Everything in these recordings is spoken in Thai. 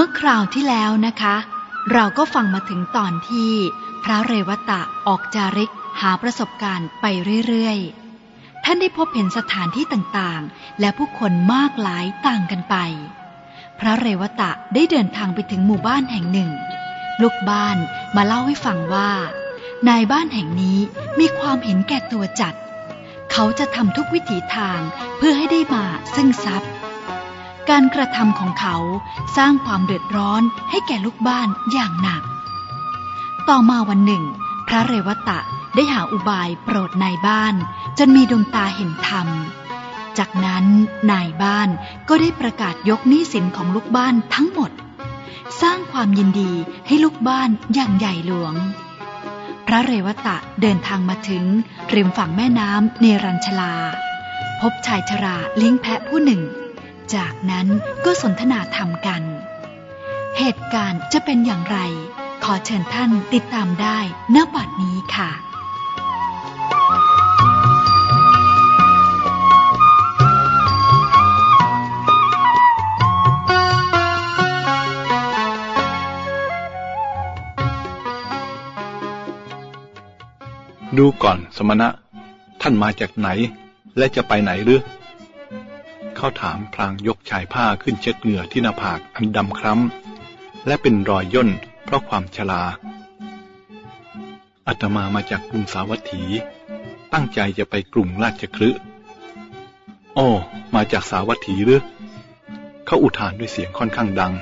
มื่อคราวที่แล้วนะคะ เราก็ฟังมาถึงตอนที่พระเรวตะออกจาริกหาประสบการณ์ไปเรื่อยๆ ท่านได้พบเห็นสถานที่ต่างๆ และผู้คนมากหลายต่างกันไป พระเรวตะได้เดินทางไปถึงหมู่บ้านแห่งหนึ่ง ลูกบ้านมาเล่าให้ฟังว่า นายบ้านแห่งนี้มีความเห็นแก่ตัวจัด เขาจะทำทุกวิถีทางเพื่อให้ได้มาซึ่งทรัพย์ การกระทำของเขาสร้างความเดือดร้อนให้แก่ลูกบ้านอย่างหนัก ต่อมาวันหนึ่ง พระเรวตะได้หาอุบายโปรดนายบ้าน จนมีดวงตาเห็นธรรม จากนั้นนายบ้านก็ได้ประกาศยกหนี้สินของลูกบ้านทั้งหมด สร้างความยินดีให้ลูกบ้านอย่างใหญ่หลวง พระเรวตะเดินทางมาถึงริมฝั่งแม่น้ำเนรัญชลา พบชายชราเลี้ยงแพะผู้หนึ่ง จากนั้นก็สนทนาธรรมกัน เหตุการณ์จะเป็นอย่างไร ขอเชิญท่านติดตามได้ณบัดนี้ค่ะดูก่อนสมณะ ท่านมาจากไหน และจะไปไหนหรือ เขาถามพลางยกชายผ้าขึ้นเช็ดเหงื่อที่หน้าผากอันดำคล้ำ และเป็นรอยย่นเพราะความชราอาตมามาจากกรุงสาวัตถี ตั้งใจจะไปกรุงราชคลึโอ้มาจากสาวัตถีหรือ เขาอุทานด้วยเสียงค่อนข้างดัง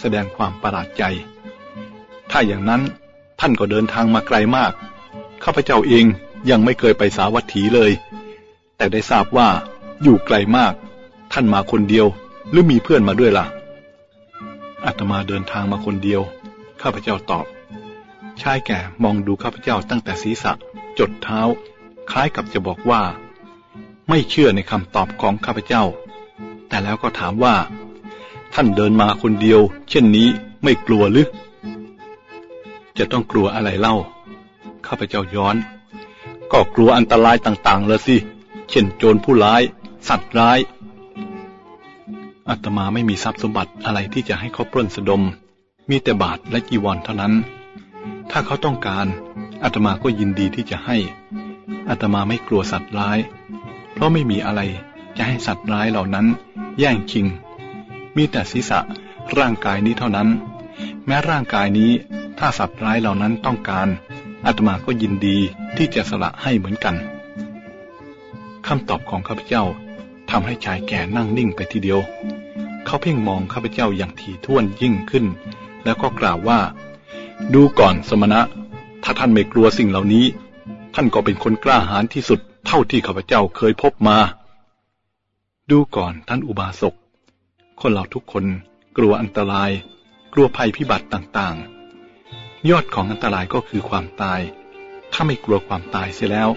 แสดงความประหลาดใจ ถ้าอย่างนั้นท่านก็เดินทางมาไกลมาก ข้าพเจ้าเองยังไม่เคยไปสาวัตถีเลย แต่ได้ทราบว่าอยู่ไกลมาก ท่านมาคนเดียว หรือมีเพื่อนมาด้วยล่ะอาตมาเดินทางมาคนเดียว ข้าพเจ้าตอบ ชายแก่มองดูข้าพเจ้าตั้งแต่ศีรษะ จดเท้า คล้ายกับจะบอกว่า ไม่เชื่อในคำตอบของข้าพเจ้า แต่แล้วก็ถามว่า ท่านเดินมาคนเดียว เช่นนี้ไม่กลัวหรือ จะต้องกลัวอะไรเล่า ข้าพเจ้าย้อน ก็กลัวอันตรายต่างๆเลยสิ เช่นโจรผู้ร้าย สัตว์ร้าย อาตมาไม่มีทรัพย์สมบัติอะไรที่จะให้เขาปล้นสะดม มีแต่บาทและจีวรเท่านั้น ถ้าเขาต้องการอาตมาก็ยินดีที่จะให้อาตมาไม่กลัวสัตว์ร้าย เพราะไม่มีอะไรจะให้สัตว์ร้ายเหล่านั้น แย่งชิง มีแต่ศีรษะร่างกายนี้เท่านั้น แม้ร่างกายนี้ถ้าสัตว์ร้ายเหล่านั้นต้องการอาตมาก็ยินดีที่จะสละให้เหมือนกันคำตอบของข้าพเจ้า ทำให้ชายแก่นั่งนิ่งไปทีเดียว เขาเพ่งมองข้าพเจ้าอย่างถี่ถ้วนยิ่งขึ้น แล้วก็กล่าวว่า ดูก่อนสมณะ ถ้าท่านไม่กลัวสิ่งเหล่านี้ ท่านก็เป็นคนกล้าหาญที่สุดเท่าที่ข้าพเจ้าเคยพบมา ดูก่อนท่านอุบาสก คนเราทุกคนกลัวอันตราย กลัวภัยพิบัติต่างๆ ยอดของอันตรายก็คือความตาย ถ้าไม่กลัวความตายเสียแล้ว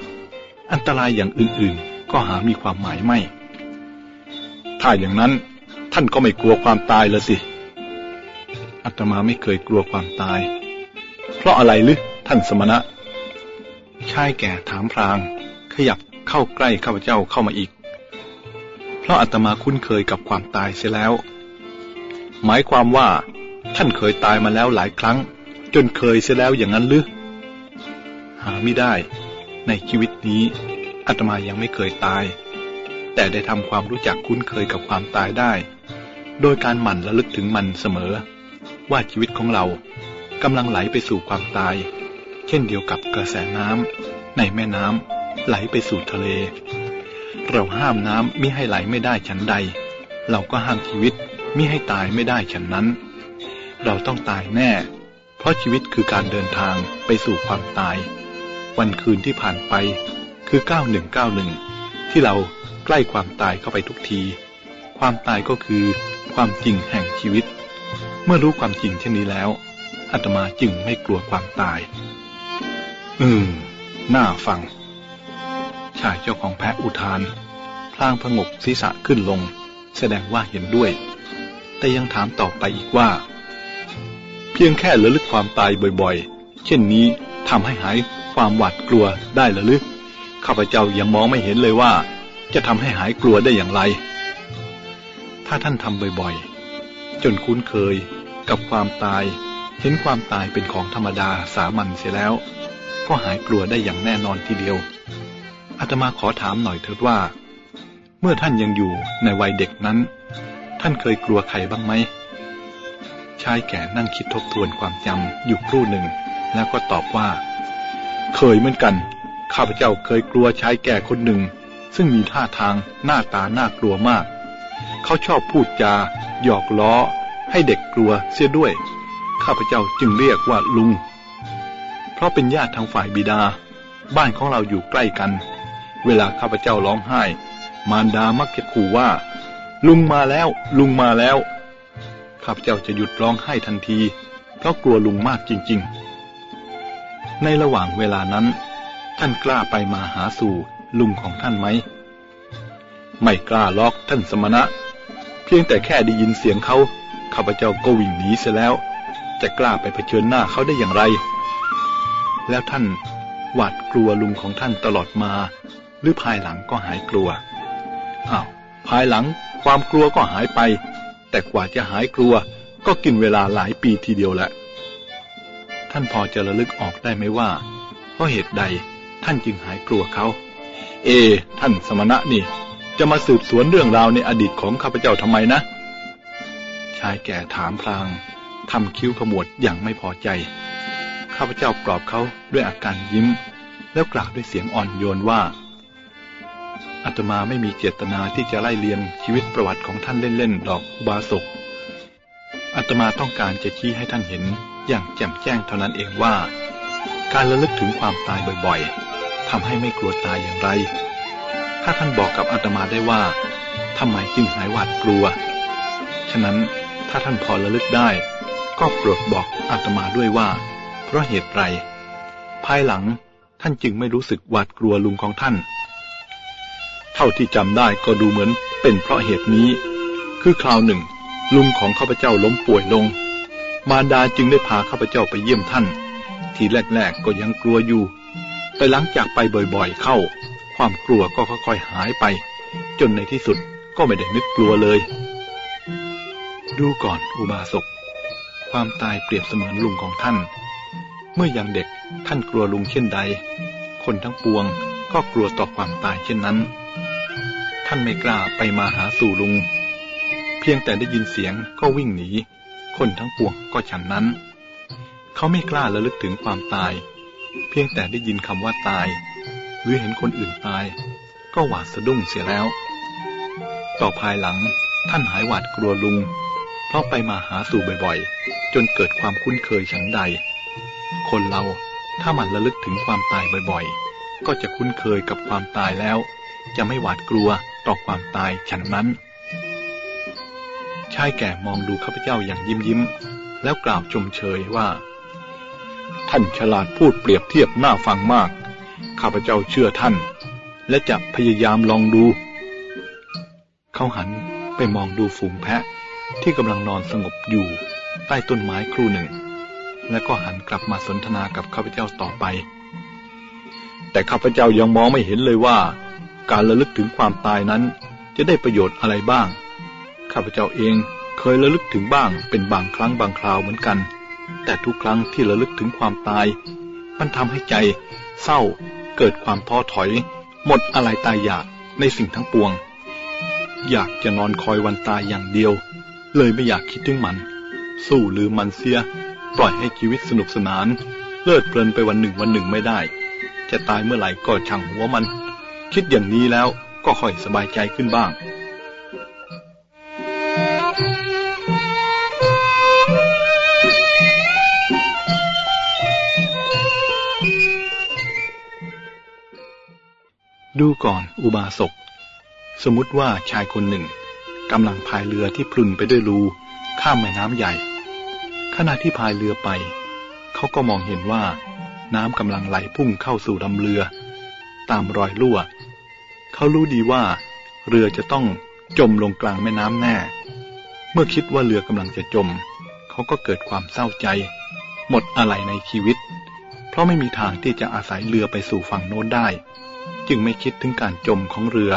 อันตรายอย่างอื่นๆ ก็หามีความหมายไม่ ถ้าอย่างนั้นท่านก็ไม่กลัวความตายเลยสิอาตมาไม่เคยกลัวความตาย เพราะอะไรหรือท่านสมณะ ชายแก่ถามพราง ขยับเข้าใกล้ข้าพเจ้าเข้ามาอีก เพราะอาตมาคุ้นเคยกับความตายเสียแล้ว หมายความว่า ท่านเคยตายมาแล้วหลายครั้ง จนเคยเสียแล้วอย่างนั้นหรือหาไม่ได้ ในชีวิตนี้อาตมายังไม่เคยตาย แต่ได้ทำความรู้จักคุ้นเคยกับความตายได้ โดยการหมั่นระลึกถึงมันเสมอ ว่าชีวิตของเรากำลังไหลไปสู่ความตาย เช่นเดียวกับกระแสน้ำในแม่น้ำไหลไปสู่ทะเล เราห้ามน้ำมิให้ไหลไม่ได้ฉันใด เราก็ห้ามชีวิตมิให้ตายไม่ได้ฉันนั้น เราต้องตายแน่ เพราะชีวิตคือการเดินทางไปสู่ความตาย วันคืนที่ผ่านไปคือ 9191 ที่เรา ล้ความตายเข้าไปทุกที ความตายก็คือความจริงแห่งชีวิต เมื่อรู้ความจริงเช่นนี้แล้วอาตมาจึงไม่กลัวความตาย อืม น่าฟัง ชายเจ้าของแพะอุทาน พลางพงกศีรษะขึ้นลง แสดงว่าเห็นด้วย แต่ยังถามต่อไปอีกว่า เพียงแค่ระลึกความตายบ่อยๆ เช่นนี้ทำให้หายความหวาดกลัวได้หรือข้าพเจ้ายังมองไม่เห็นเลยว่า จะทำให้หายกลัวได้อย่างไร ถ้าท่านทำบ่อยๆ จนคุ้นเคยกับความตาย เห็นความตายเป็นของธรรมดาสามัญเสียแล้ว ก็หายกลัวได้อย่างแน่นอนทีเดียวอาตมาขอถามหน่อยเถิดว่า เมื่อท่านยังอยู่ในวัยเด็กนั้น ท่านเคยกลัวใครบ้างไหมชายแก่นั่งคิดทบทวนความจำอยู่ครู่หนึ่ง แล้วก็ตอบว่า เคยเหมือนกัน ข้าพเจ้าเคยกลัวชายแก่คนหนึ่ง ซึ่งมีท่าทางหน้าตาน่ากลัวมาก เขาชอบพูดจา หยอกล้อ ให้เด็กกลัวเสียด้วย ข้าพเจ้าจึงเรียกว่าลุง เพราะเป็นญาติทางฝ่ายบิดา บ้านของเราอยู่ใกล้กัน เวลาข้าพเจ้าร้องไห้ มารดามักจะขู่ว่า ลุงมาแล้ว ลุงมาแล้ว ข้าพเจ้าจะหยุดร้องไห้ทันที เพราะกลัวลุงมากจริง ๆ ในระหว่างเวลานั้นท่านกล้าไปมาหาสู่ ลุงของท่านไหม ไม่กล้าล็อกท่านสมณะ เพียงแต่แค่ได้ยินเสียงเขาข้าพเจ้าก็วิ่งหนีเสียแล้ว จะกล้าไปเผชิญหน้าเขาได้อย่างไร แล้วท่านหวาดกลัวลุงของท่านตลอดมา หรือภายหลังก็หายกลัวอ้าวภายหลังความกลัวก็หายไป แต่กว่าจะหายกลัวก็กินเวลาหลายปีทีเดียวแหละ ท่านพอจะระลึกออกได้ไหมว่า เพราะเหตุใดท่านจึงหายกลัวเขา เอ ท่านสมณะนี่ จะมาสืบสวนเรื่องราวในอดีตของข้าพเจ้าทำไมนะ ชายแก่ถามพลางทำคิ้วขมวดอย่างไม่พอใจ ข้าพเจ้าปลอบเขาด้วยอาการยิ้ม แล้วกล่าวด้วยเสียงอ่อนโยนว่าอาตมาไม่มีเจตนาที่จะไล่เลียงชีวิตประวัติของท่านเล่นๆ ดอกอุบาสกอาตมาต้องการจะชี้ให้ท่านเห็นอย่างแจ่มแจ้งเท่านั้นเองว่า การระลึกถึงความตายบ่อยๆ ทำให้ไม่กลัวตายอย่างไร ถ้าท่านบอกกับอาตมาได้ว่าทำไมจึงหายหวาดกลัว ฉะนั้นถ้าท่านพอระลึกได้ ก็โปรดบอกอาตมาด้วยว่า เพราะเหตุไร ภายหลังท่านจึงไม่รู้สึกหวาดกลัวลุงของท่าน เท่าที่จำได้ก็ดูเหมือนเป็นเพราะเหตุนี้ คือคราวหนึ่ง ลุงของข้าพเจ้าล้มป่วยลง มารดาจึงได้พาข้าพเจ้าไปเยี่ยมท่าน ทีแรกๆก็ยังกลัวอยู่ แต่หลังจากไปบ่อยๆเข้า ความกลัวก็ค่อยๆหายไป จนในที่สุดก็ไม่ได้นึกกลัวเลย ดูก่อนอุบาสก ความตายเปรียบเสมือนลุงของท่าน เมื่อยังเด็กท่านกลัวลุงเช่นใด คนทั้งปวงก็กลัวต่อความตายเช่นนั้น ท่านไม่กล้าไปมาหาสู่ลุง เพียงแต่ได้ยินเสียงก็วิ่งหนี คนทั้งปวงก็ฉันนั้น เขาไม่กล้าระลึกถึงความตาย เพียงแต่ได้ยินคำว่าตาย หรือเห็นคนอื่นตาย ก็หวาดสะดุ้งเสียแล้ว ต่อภายหลังท่านหายหวาดกลัวลุง เพราะไปมาหาสู่บ่อยๆ จนเกิดความคุ้นเคยฉันใด คนเราถ้ามันระลึกถึงความตายบ่อยๆ ก็จะคุ้นเคยกับความตายแล้ว จะไม่หวาดกลัวต่อความตายฉันนั้น ชายแก่มองดูข้าพเจ้าอย่างยิ้มยิ้ม แล้วกล่าวชมเชยว่า ท่านฉลาดพูดเปรียบเทียบน่าฟังมาก ข้าพเจ้าเชื่อท่าน และจะพยายามลองดู เขาหันไปมองดูฝูงแพะที่กำลังนอนสงบอยู่ใต้ต้นไม้ครู่หนึ่ง แล้วก็หันกลับมาสนทนากับข้าพเจ้าต่อไป แต่ข้าพเจ้ายังมองไม่เห็นเลยว่า การระลึกถึงความตายนั้นจะได้ประโยชน์อะไรบ้าง ข้าพเจ้าเองเคยระลึกถึงบ้างเป็นบางครั้งบางคราวเหมือนกัน แต่ทุกครั้งที่ระลึกถึงความตาย มันทำให้ใจ เศร้า เกิดความท้อถอย หมดอะไรตายอยากในสิ่งทั้งปวง อยากจะนอนคอยวันตายอย่างเดียว เลยไม่อยากคิดถึงมัน สู้หรือมันเสีย ปล่อยให้ชีวิตสนุกสนาน เลิดเพลินไปวันหนึ่งวันหนึ่งไม่ได้ จะตายเมื่อไหร่ก็ช่างหัวมัน คิดอย่างนี้แล้วก็ค่อยสบายใจขึ้นบ้าง ดูก่อนอุบาสก สมมติว่าชายคนหนึ่งกำลังพายเรือที่พลุนไปด้วยรูข้ามแม่น้ำใหญ่ ขณะที่พายเรือไป เขาก็มองเห็นว่า น้ำกำลังไหลพุ่งเข้าสู่ลำเรือ ตามรอยรั่ว เขารู้ดีว่า เรือจะต้องจมลงกลางแม่น้ำแน่ เมื่อคิดว่าเรือกำลังจะจม เขาก็เกิดความเศร้าใจ หมดอะไรในชีวิต เพราะไม่มีทางที่จะอาศัยเรือไปสู่ฝั่งโน้นได้ จึงไม่คิดถึงการจมของเรือ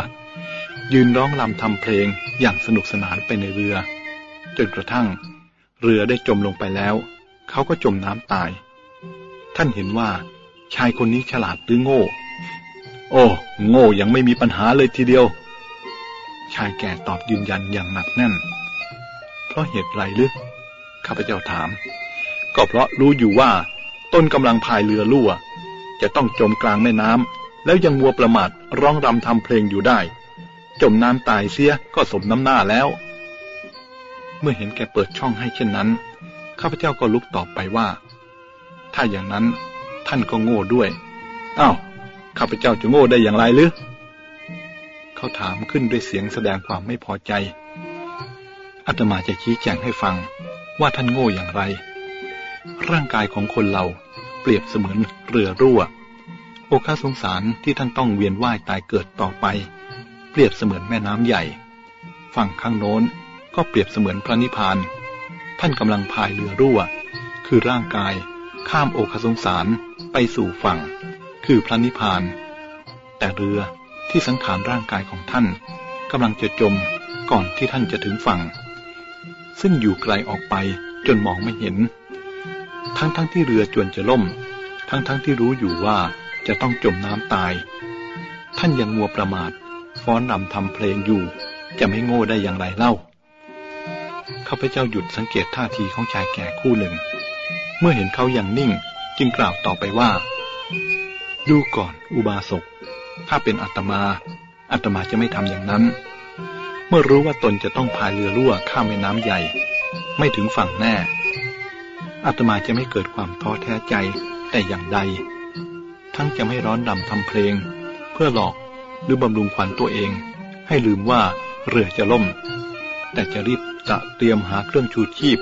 ยืนร้องลำทำเพลงอย่างสนุกสนานไปในเรือ จนกระทั่ง เรือได้จมลงไปแล้ว เขาก็จมน้ำตาย ท่านเห็นว่า ชายคนนี้ฉลาดหรือโง่ โอ้โง่ยังไม่มีปัญหาเลยทีเดียว ชายแก่ตอบยืนยันอย่างหนักแน่น เพราะเหตุไรหรือข้าพเจ้าถาม ก็เพราะรู้อยู่ว่า ต้นกำลังพายเรือรั่ว จะต้องจมกลางแม่น้ำ แล้วยังมัวประมาทร้องรำทำเพลงอยู่ได้ จมน้ำตายเสียก็สมน้ำหน้าแล้ว เมื่อเห็นแกเปิดช่องให้เช่นนั้น ข้าพเจ้าก็ลุกตอบไปว่า ถ้าอย่างนั้นท่านก็โง่ด้วยอ้าวข้าพเจ้าจะโง่ได้อย่างไรหรือเขาถามขึ้นด้วยเสียงแสดงความไม่พอใจอาตมาจะชี้แจงให้ฟังว่าท่านโง่อย่างไร ร่างกายของคนเราเปรียบเสมือนเรือรั่ว โอคาสงสารที่ท่านต้องเวียนว่ายตายเกิดต่อไป เปรียบเสมือนแม่น้ำใหญ่ ฝั่งข้างโน้นก็เปรียบเสมือนพระนิพพาน ท่านกำลังพายเรือรั่ว คือร่างกายข้ามโอคาสงสารไปสู่ฝั่ง คือพระนิพพาน แต่เรือที่สังขารร่างกายของท่านกำลังจะจมก่อนที่ท่านจะถึงฝั่ง ซึ่งอยู่ไกลออกไปจนมองไม่เห็น ทั้งๆทที่เรือจวนจะล่ม ทั้งๆทที่รู้อยู่ว่า จะต้องจมน้ำตาย ท่านยังมัวประมาท ฟ้อนรำทำเพลงอยู่ จะไม่โง่ได้อย่างไรเล่าข้าพเจ้าหยุดสังเกตท่าทีของชายแก่คู่หนึ่ง เมื่อเห็นเขาอย่างนิ่งจึงกล่าวต่อไปว่า ดูก่อนอุบาสก ถ้าเป็นอัตมา อัตมาจะไม่ทำอย่างนั้น เมื่อรู้ว่าตนจะต้องพายเรือรั่วข้ามแม่น้ำใหญ่ ไม่ถึงฝั่งแน่อาตมาจะไม่เกิดความท้อแท้ใจแต่อย่างใด ทั้งจะไม่ร้อนดำทำเพลง เพื่อหลอกหรือบำรุงขวัญตัวเอง ให้ลืมว่าเรือจะล่ม แต่จะรีบจะเตรียมหาเครื่องชูชีพ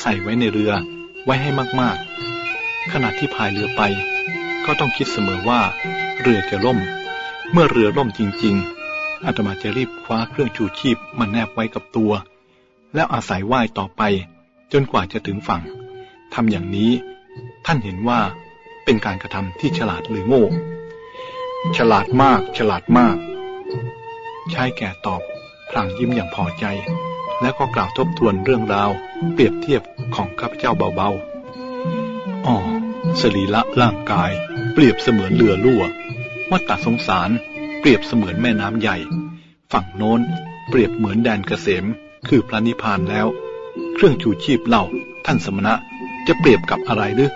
ใส่ไว้ในเรือไว้ให้มากๆ ขณะที่พายเรือไป ก็ต้องคิดเสมอว่า เรือจะล่ม เมื่อเรือล่มจริง ๆอาตมาจะรีบคว้าเครื่องชูชีพมาแนบไว้กับตัว แล้วอาศัยว่ายต่อไป จนกว่าจะถึงฝั่งทำอย่างนี้ ท่านเห็นว่า เป็นการกระทำที่ฉลาดหรือโง่ ฉลาดมาก ฉลาดมาก ชายแก่ตอบพลางยิ้มอย่างพอใจ แล้วก็กล่าวทบทวนเรื่องราว เปรียบเทียบของข้าพเจ้าเบาๆอ๋อสรีละร่างกาย เปรียบเสมือนเรือรั่ววัตตสงสาร เปรียบเสมือนแม่น้ำใหญ่ ฝั่งโน้น เปรียบเหมือนแดนเกษม คือพระนิพพานแล้ว เครื่องชูชีพเล่าท่านสมณะจะเปรียบกับอะไรหรือ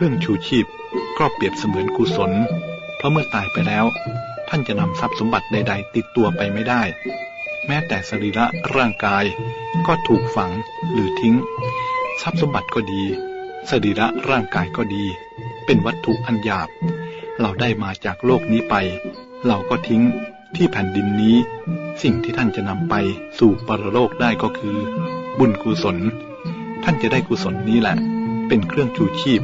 เครื่องชูชีพก็เปรียบเสมือนกุศล เพราะเมื่อตายไปแล้ว ท่านจะนำทรัพย์สมบัติใด ๆ ติดตัวไปไม่ได้ แม้แต่สรีระร่างกายก็ถูกฝังหรือทิ้ง ทรัพย์สมบัติก็ดี สรีระร่างกายก็ดี เป็นวัตถุอันหยาบ เราได้มาจากโลกนี้ไป เราก็ทิ้งที่แผ่นดินนี้ สิ่งที่ท่านจะนำไปสู่ปรโลกได้ก็คือ บุญกุศล ท่านจะได้กุศลนี้แหละ เป็นเครื่องจูชีพ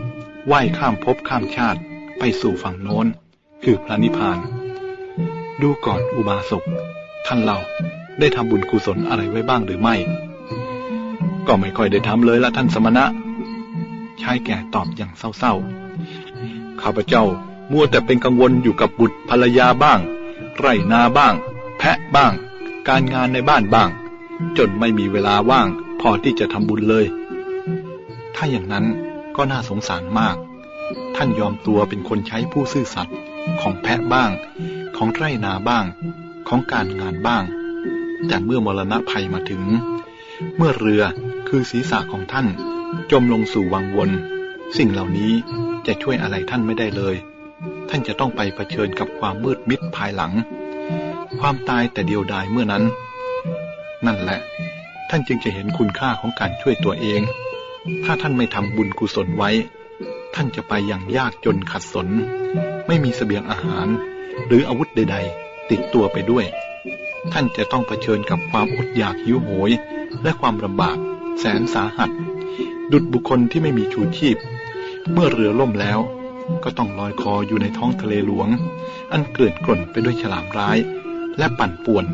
ว่ายข้ามภพข้ามชาติไปสู่ฝั่งโน้น คือพระนิพพาน ดูก่อนอุบาสกท่านเราได้ทำบุญกุศลอะไรไว้บ้างหรือไม่ ก็ไม่ค่อยได้ทำเลยละท่านสมณะชายแก่ตอบอย่างเศร้าๆ ข้าพเจ้ามัวแต่เป็นกังวลอยู่กับบุตรภรรยาบ้าง ไรนาบ้าง แพะบ้าง การงานในบ้านบ้าง จนไม่มีเวลาว่าง พอที่จะทำบุญเลย ถ้าอย่างนั้น ก็น่าสงสารมาก ท่านยอมตัวเป็นคนใช้ผู้ซื่อสัตย์ของแพะบ้าง ของไรนาบ้าง ของการงานบ้าง แต่เมื่อมรณะภัยมาถึง เมื่อเรือคือศีรษะของท่าน จมลงสู่วังวน สิ่งเหล่านี้จะช่วยอะไรท่านไม่ได้เลย ท่านจะต้องไปเผชิญกับความมืดมิดภายหลัง ความตายแต่เดียวดายเมื่อนั้น นั่นแหละ ท่านจึงจะเห็นคุณค่าของการช่วยตัวเอง ถ้าท่านไม่ทำบุญกุศลไว้ ท่านจะไปอย่างยากจนขัดสน ไม่มีสเสบียงอาหาร หรืออาวุธใด ๆ ติดตัวไปด้วย ท่านจะต้องเผชิญกับความอดอยากหิวโหย และความลำบาก แสนสาหัส ดุดบุคคลที่ไม่มีชูชีพ เมื่อเรือล่มแล้ว ก็ต้องลอยคออยู่ในท้องทะเลหลวง อันเกลื่อนกล่นไปด้วยฉลามร้าย และปั่นป่วน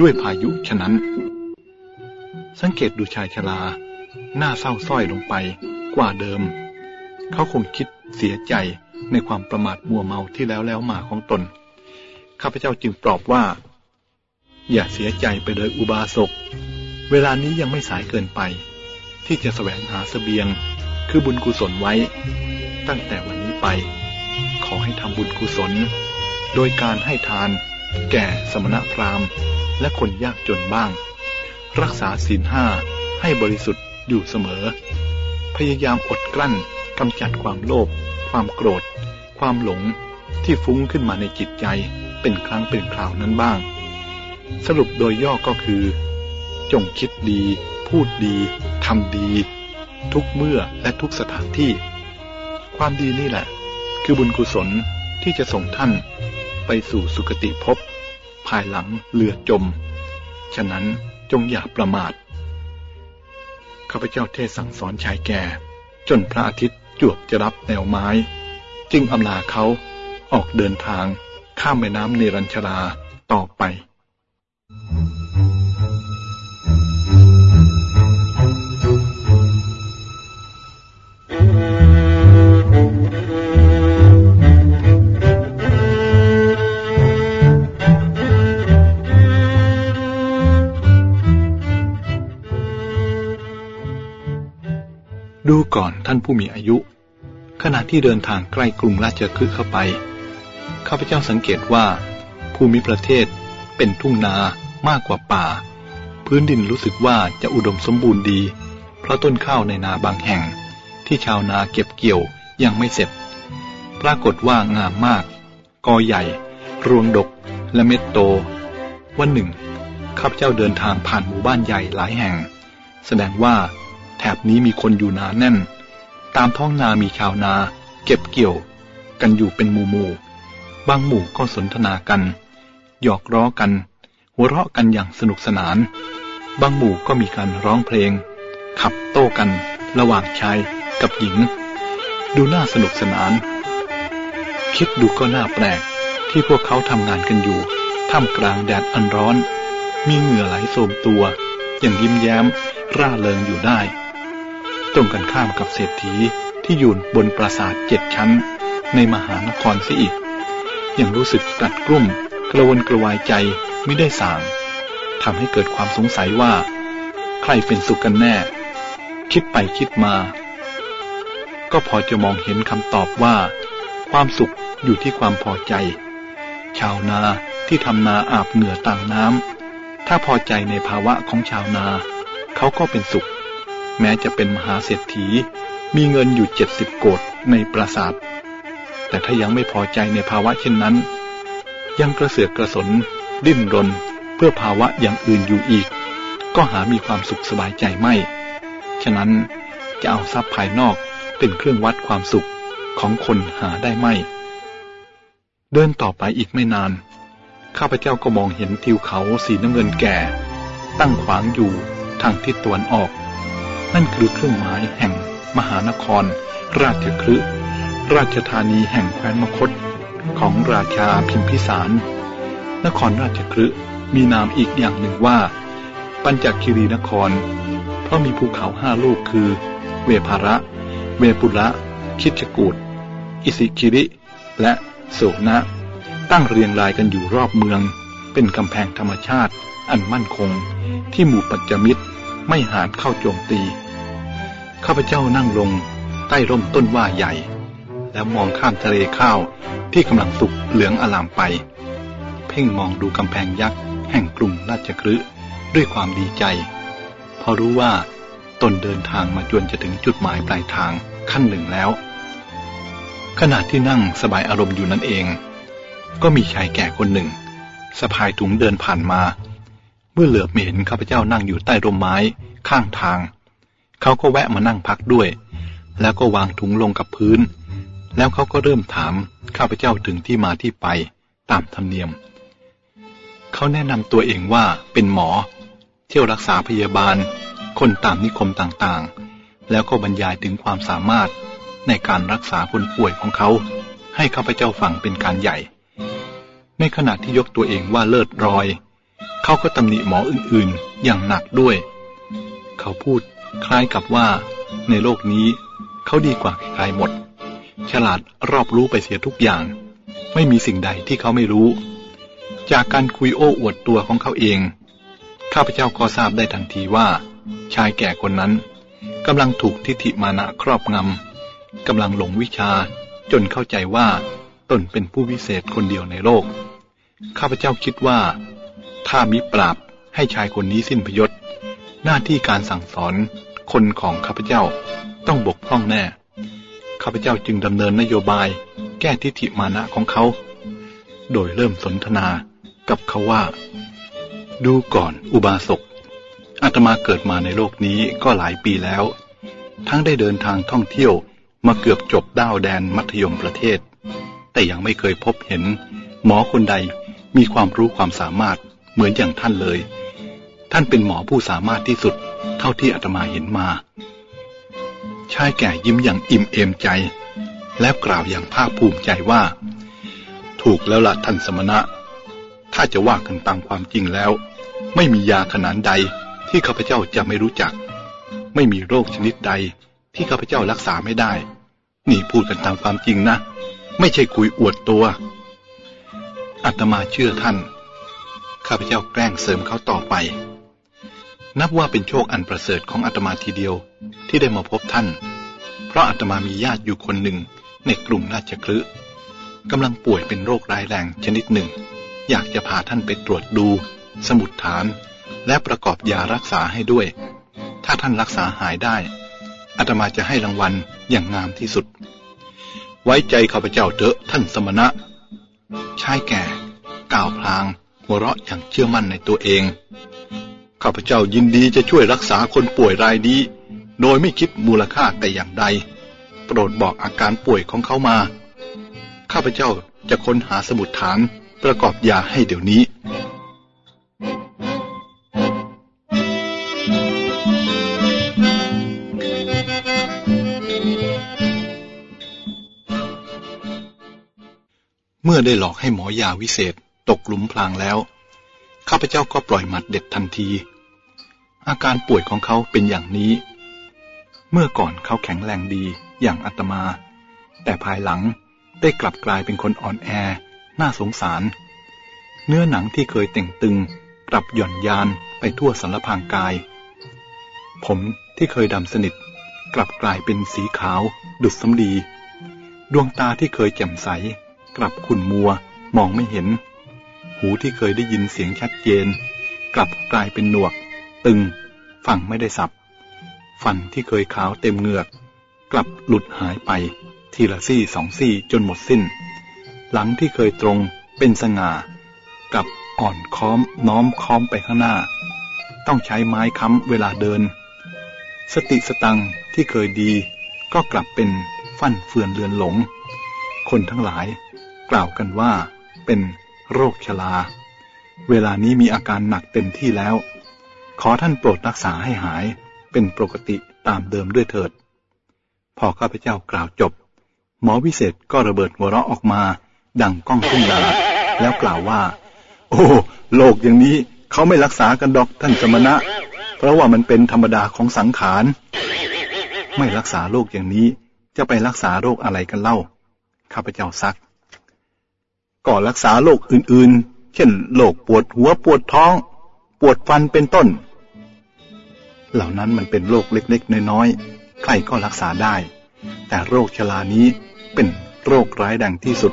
ด้วยพายุฉะนั้น สังเกตดูชายชรา หน้าเศร้าส้อยลงไปกว่าเดิม เขาคงคิดเสียใจในความประมาทมัวเมาที่แล้วแล้วมาของตน ข้าพเจ้าจึงปลอบว่า อย่าเสียใจไปเลยอุบาสก เวลานี้ยังไม่สายเกินไป ที่จะแสวงหาสเสบียง คือบุญกุศลไว้ ตั้งแต่วันนี้ไป ขอให้ทำบุญกุศล โดยการให้ทาน แก่สมณพราหมณ์ และคนยากจนบ้าง รักษาศีลห้าให้บริสุทธิ์ อยู่เสมอ พยายามอดกลั้นกำจัดความโลภความโกรธ ความหลงที่ฟุ้งขึ้นมาในจิตใจเป็นครั้งเป็นคราวนั้นบ้าง สรุปโดยย่อก็คือ จงคิดดี พูดดีทำดี ทุกเมื่อและทุกสถานที่ ความดีนี่แหละ คือบุญกุศลที่จะส่งท่านไปสู่สุคติภพภายหลังเรือจม ฉะนั้นจงอย่าประมาท ข้าพเจ้าเทศสั่งสอนชายแก่ จนพระอาทิตย์จวบจะรับแนวไม้ จึงอำลาเขาออกเดินทางข้ามแม่น้ำเนรัญชราต่อไป ดูก่อนท่านผู้มีอายุ ขณะที่เดินทางใกล้กรุงราชคฤห์เข้าไป ข้าพเจ้าสังเกตว่า ภูมิประเทศเป็นทุ่งนามากกว่าป่า พื้นดินรู้สึกว่าจะอุดมสมบูรณ์ดี เพราะต้นข้าวในนาบางแห่ง ที่ชาวนาเก็บเกี่ยวยังไม่เสร็จ ปรากฏว่างามมาก กอใหญ่ รวงดก และเม็ดโต วันหนึ่งข้าพเจ้าเดินทางผ่านหมู่บ้านใหญ่หลายแห่ง แสดงว่า แถบนี้มีคนอยู่หนาแน่น ตามท้องนามีชาวนา เก็บเกี่ยว กันอยู่เป็นหมู่หมู่บางหมู่ก็สนทนากัน หยอกล้อกัน หัวเราะกันอย่างสนุกสนาน บางหมู่ก็มีการร้องเพลง ขับโต้กัน ระหว่างชายกับหญิง ดูน่าสนุกสนาน คิดดูก็น่าแปลกที่พวกเขาทำงานกันอยู่ ท่ามกลางแดดอันร้อน มีเหงื่อไหลโสมตัว อย่างยิ้มแย้ม ร่าเริงอยู่ได้ ตรงกันข้ามกับเศรษฐีที่อยู่บนปราสาทเจ็ดชั้น ในมหานครเสียอีกยังรู้สึกกัดกลุ่มกระวนกระวายใจไม่ได้สางทำให้เกิดความสงสัยว่า ใครเป็นสุขกันแน่ คิดไปคิดมา ก็พอจะมองเห็นคำตอบว่า ความสุขอยู่ที่ความพอใจ ชาวนาที่ทำนาอาบเหงื่อต่างน้ำถ้าพอใจในภาวะของชาวนา เขาก็เป็นสุข แม้จะเป็นมหาเศรษฐี มีเงินอยู่เจ็ดสิบโกดในปราสาท แต่ถ้ายังไม่พอใจในภาวะเช่นนั้น ยังกระเสือกกระสน ดิ้นรน เพื่อภาวะอย่างอื่นอยู่อีก ก็หามีความสุขสบายใจไม่ ฉะนั้นจะเอาทรัพย์ภายนอกเป็นเครื่องวัดความสุขของคนหาได้ไม่ เดินต่อไปอีกไม่นาน ข้าพเจ้าก็มองเห็นทิวเขาสีน้ำเงินแก่ ตั้งขวางอยู่ทางทิศตะวันออก นั่นคือเครื่องหมายแห่งมหานคร ราชคฤห์ราชธานีแห่งแคว้นมคต ของราชาพิมพิสาร นครราชคฤห์มีนามอีกอย่างหนึ่งว่า ปัญจคีรีนคร เพราะมีภูเขาห้าลูกคือ เวภาระ เวปุระ คิชกูดอิสิคิริ และโสนะ ตั้งเรียงรายกันอยู่รอบเมือง เป็นกำแพงธรรมชาติ อันมั่นคง ที่หมู่ปัจจมิตร ไม่หานเข้าโจมตี ข้าพเจ้านั่งลงใต้ร่มต้นว่าใหญ่ แล้วมองข้ามทะเลข้าวที่กำลังสุกเหลืองอลามไป เพ่งมองดูกำแพงยักษ์แห่งกรุงราชกฤห์ด้วยความดีใจพอรู้ว่าตนเดินทางมาจวนจะถึงจุดหมายปลายทางขั้นหนึ่งแล้ว ขณะที่นั่งสบายอารมณ์อยู่นั่นเอง ก็มีชายแก่คนหนึ่งสะพายถุงเดินผ่านมา เมื่อเหลือบเห็นข้าพเจ้านั่งอยู่ใต้ร่มไม้ข้างทาง เขาก็แวะมานั่งพักด้วย แล้วก็วางถุงลงกับพื้น แล้วเขาก็เริ่มถามข้าพเจ้าถึงที่มาที่ไปตามธรรมเนียม เขาแนะนำตัวเองว่าเป็นหมอ เที่ยวรักษาพยาบาล คนตามนิคมต่างๆ แล้วก็บรรยายถึงความสามารถในการรักษาคนป่วยของเขา ให้ข้าพเจ้าฟังเป็นการใหญ่ ในขณะที่ยกตัวเองว่าเลิศรอย เขาก็ตำหนิหมออื่นๆ อย่างหนักด้วย เขาพูดคล้ายกับว่า ในโลกนี้ เขาดีกว่าใครหมด ฉลาดรอบรู้ไปเสียทุกอย่าง ไม่มีสิ่งใดที่เขาไม่รู้ จากการคุยโอ้อวดตัวของเขาเอง ข้าพเจ้าก็ทราบได้ทันทีว่า ชายแก่คนนั้นกำลังถูกทิฏฐิมานะครอบงำกำลังหลงวิชาจนเข้าใจว่าตนเป็นผู้วิเศษคนเดียวในโลก ข้าพเจ้าคิดว่า ถ้ามิปราบให้ชายคนนี้สิ้นพยศ หน้าที่การสั่งสอนคนของข้าพเจ้าต้องบกพร่องแน่ ข้าพเจ้าจึงดำเนินนโยบายแก้ทิฏฐิมานะของเขา โดยเริ่มสนทนากับเขาว่า ดูก่อนอุบาสกอาตมาเกิดมาในโลกนี้ก็หลายปีแล้ว ทั้งได้เดินทางท่องเที่ยวมาเกือบจบด้าวแดนมัธยมประเทศ แต่ยังไม่เคยพบเห็น หมอคนใดมีความรู้ความสามารถ เหมือนอย่างท่านเลย ท่านเป็นหมอผู้สามารถที่สุด เท่าที่อาตมาเห็นมา ชายแก่ยิ้มอย่างอิ่มเอมใจ แล้วกล่าวอย่างภาคภูมิใจว่า ถูกแล้วละท่านสมณะ ถ้าจะว่ากันตามความจริงแล้ว ไม่มียาขนาดใดที่ข้าพเจ้าจะไม่รู้จัก ไม่มีโรคชนิดใดที่ข้าพเจ้ารักษาไม่ได้ นี่พูดกันตามความจริงนะ ไม่ใช่คุยอวดตัวอาตมาเชื่อท่าน ข้าพเจ้าแกล้งเสริมเขาต่อไป นับว่าเป็นโชคอันประเสริฐของอาตมาทีเดียวที่ได้มาพบท่าน เพราะอาตมามีญาติอยู่คนหนึ่งในกลุ่มราชคลึกำลังป่วยเป็นโรคร้ายแรงชนิดหนึ่ง อยากจะพาท่านไปตรวจดู สมุดฐาน และประกอบยารักษาให้ด้วย ถ้าท่านรักษาหายได้อาตมาจะให้รางวัลอย่างงามที่สุด ไว้ใจข้าพเจ้าเถอะท่านสมณะชายแก่ กล่าวพลาง หัวเราะอย่างเชื่อมั่นในตัวเอง ข้าพเจ้ายินดีจะช่วยรักษาคนป่วยรายนี้ โดยไม่คิดมูลค่าแต่อย่างใด โปรดบอกอาการป่วยของเขามา ข้าพเจ้าจะค้นหาสมุดฐานประกอบยาให้เดี๋ยวนี้เมื่อได้หลอกให้หมอยาวิเศษ ตกหลุมพรางแล้ว ข้าพเจ้าก็ปล่อยหมัดเด็ดทันที อาการป่วยของเขาเป็นอย่างนี้ เมื่อก่อนเขาแข็งแรงดีอย่างอาตมา แต่ภายหลังได้กลับกลายเป็นคนอ่อนแอ น่าสงสาร เนื้อหนังที่เคยเต่งตึง กลับหย่อนยานไปทั่วสารพางกาย ผมที่เคยดำสนิท กลับกลายเป็นสีขาว ดุดสำลีดวงตาที่เคยแจ่มใส กลับขุ่นมัวมองไม่เห็น หูที่เคยได้ยินเสียงชัดเจน กลับกลายเป็นหนวก ตึง ฟังไม่ได้สับ ฟันที่เคยขาวเต็มเหงือก กลับหลุดหายไป ทีละซี่สองซี่จนหมดสิ้น หลังที่เคยตรงเป็นสง่ากับอ่อนค้อมน้อมค้อมไปข้างหน้า ต้องใช้ไม้ค้ำเวลาเดิน สติสตังที่เคยดีก็กลับเป็นฟั่นเฟือนเลือนหลง คนทั้งหลายกล่าวกันว่าเป็น โรคชราเวลานี้มีอาการหนักเต็มที่แล้ว ขอท่านโปรดรักษาให้หายเป็นปกติตามเดิมด้วยเถิด พอข้าพเจ้ากล่าวจบ หมอวิเศษก็ระเบิดหัวเราะออกมา ดังก้องทุ่งนาแล้วกล่าวว่า โอ้โลกอย่างนี้เขาไม่รักษากันดอกท่านสมณะ เพราะว่ามันเป็นธรรมดาของสังขาร ไม่รักษาโรคอย่างนี้จะไปรักษาโรคอะไรกันเล่า ข้าพเจ้าซัก ก็รักษาโรคอื่นๆ เช่นโรคปวดหัวปวดท้อง ปวดฟันเป็นต้น เหล่านั้นมันเป็นโรคเล็กๆ น้อยๆ ใครก็รักษาได้ แต่โรคชรานี้เป็นโรคร้ายแรงที่สุด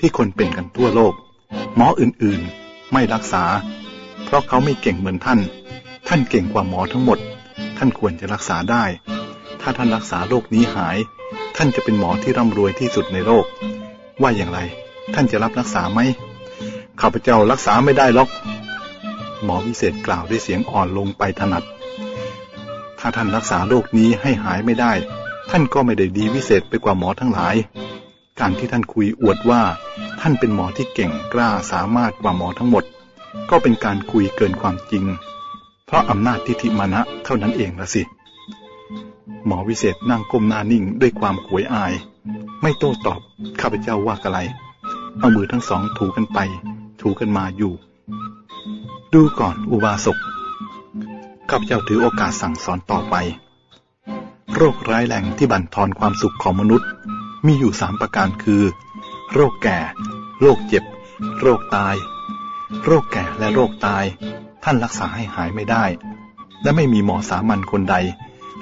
ที่คนเป็นกันทั่วโลก หมออื่นๆ ไม่รักษา เพราะเขาไม่เก่งเหมือนท่าน ท่านเก่งกว่าหมอทั้งหมด ท่านควรจะรักษาได้ ถ้าท่านรักษาโรคนี้หาย ท่านจะเป็นหมอที่ร่ำรวยที่สุดในโลก ว่าอย่างไร ท่านจะรับรักษาไหมข้าพเจ้ารักษาไม่ได้หรอก หมอวิเศษกล่าวด้วยเสียงอ่อนลงไปถนัด ถ้าท่านรักษาโรคนี้ให้หายไม่ได้ ท่านก็ไม่ได้ดีวิเศษไปกว่าหมอทั้งหลาย การที่ท่านคุยอวดว่า ท่านเป็นหมอที่เก่งกล้าสามารถกว่าหมอทั้งหมด ก็เป็นการคุยเกินความจริง เพราะอำนาจทิฏฐิมานะเท่านั้นเองละสิ หมอวิเศษนั่งก้มหน้านิ่งด้วยความขวยอาย ไม่โต้ตอบข้าพเจ้าว่าอะไร เอามือทั้งสองถูกันไป ถูกันมาอยู่ ดูก่อนอุบาสกข้าพเจ้าถือโอกาสสั่งสอนต่อไป โรคร้ายแรงที่บั่นทอนความสุขของมนุษย์ มีอยู่สามประการคือ โรคแก่ โรคเจ็บ โรคตาย โรคแก่และโรคตาย ท่านรักษาให้หายไม่ได้ และไม่มีหมอสามัญคนใด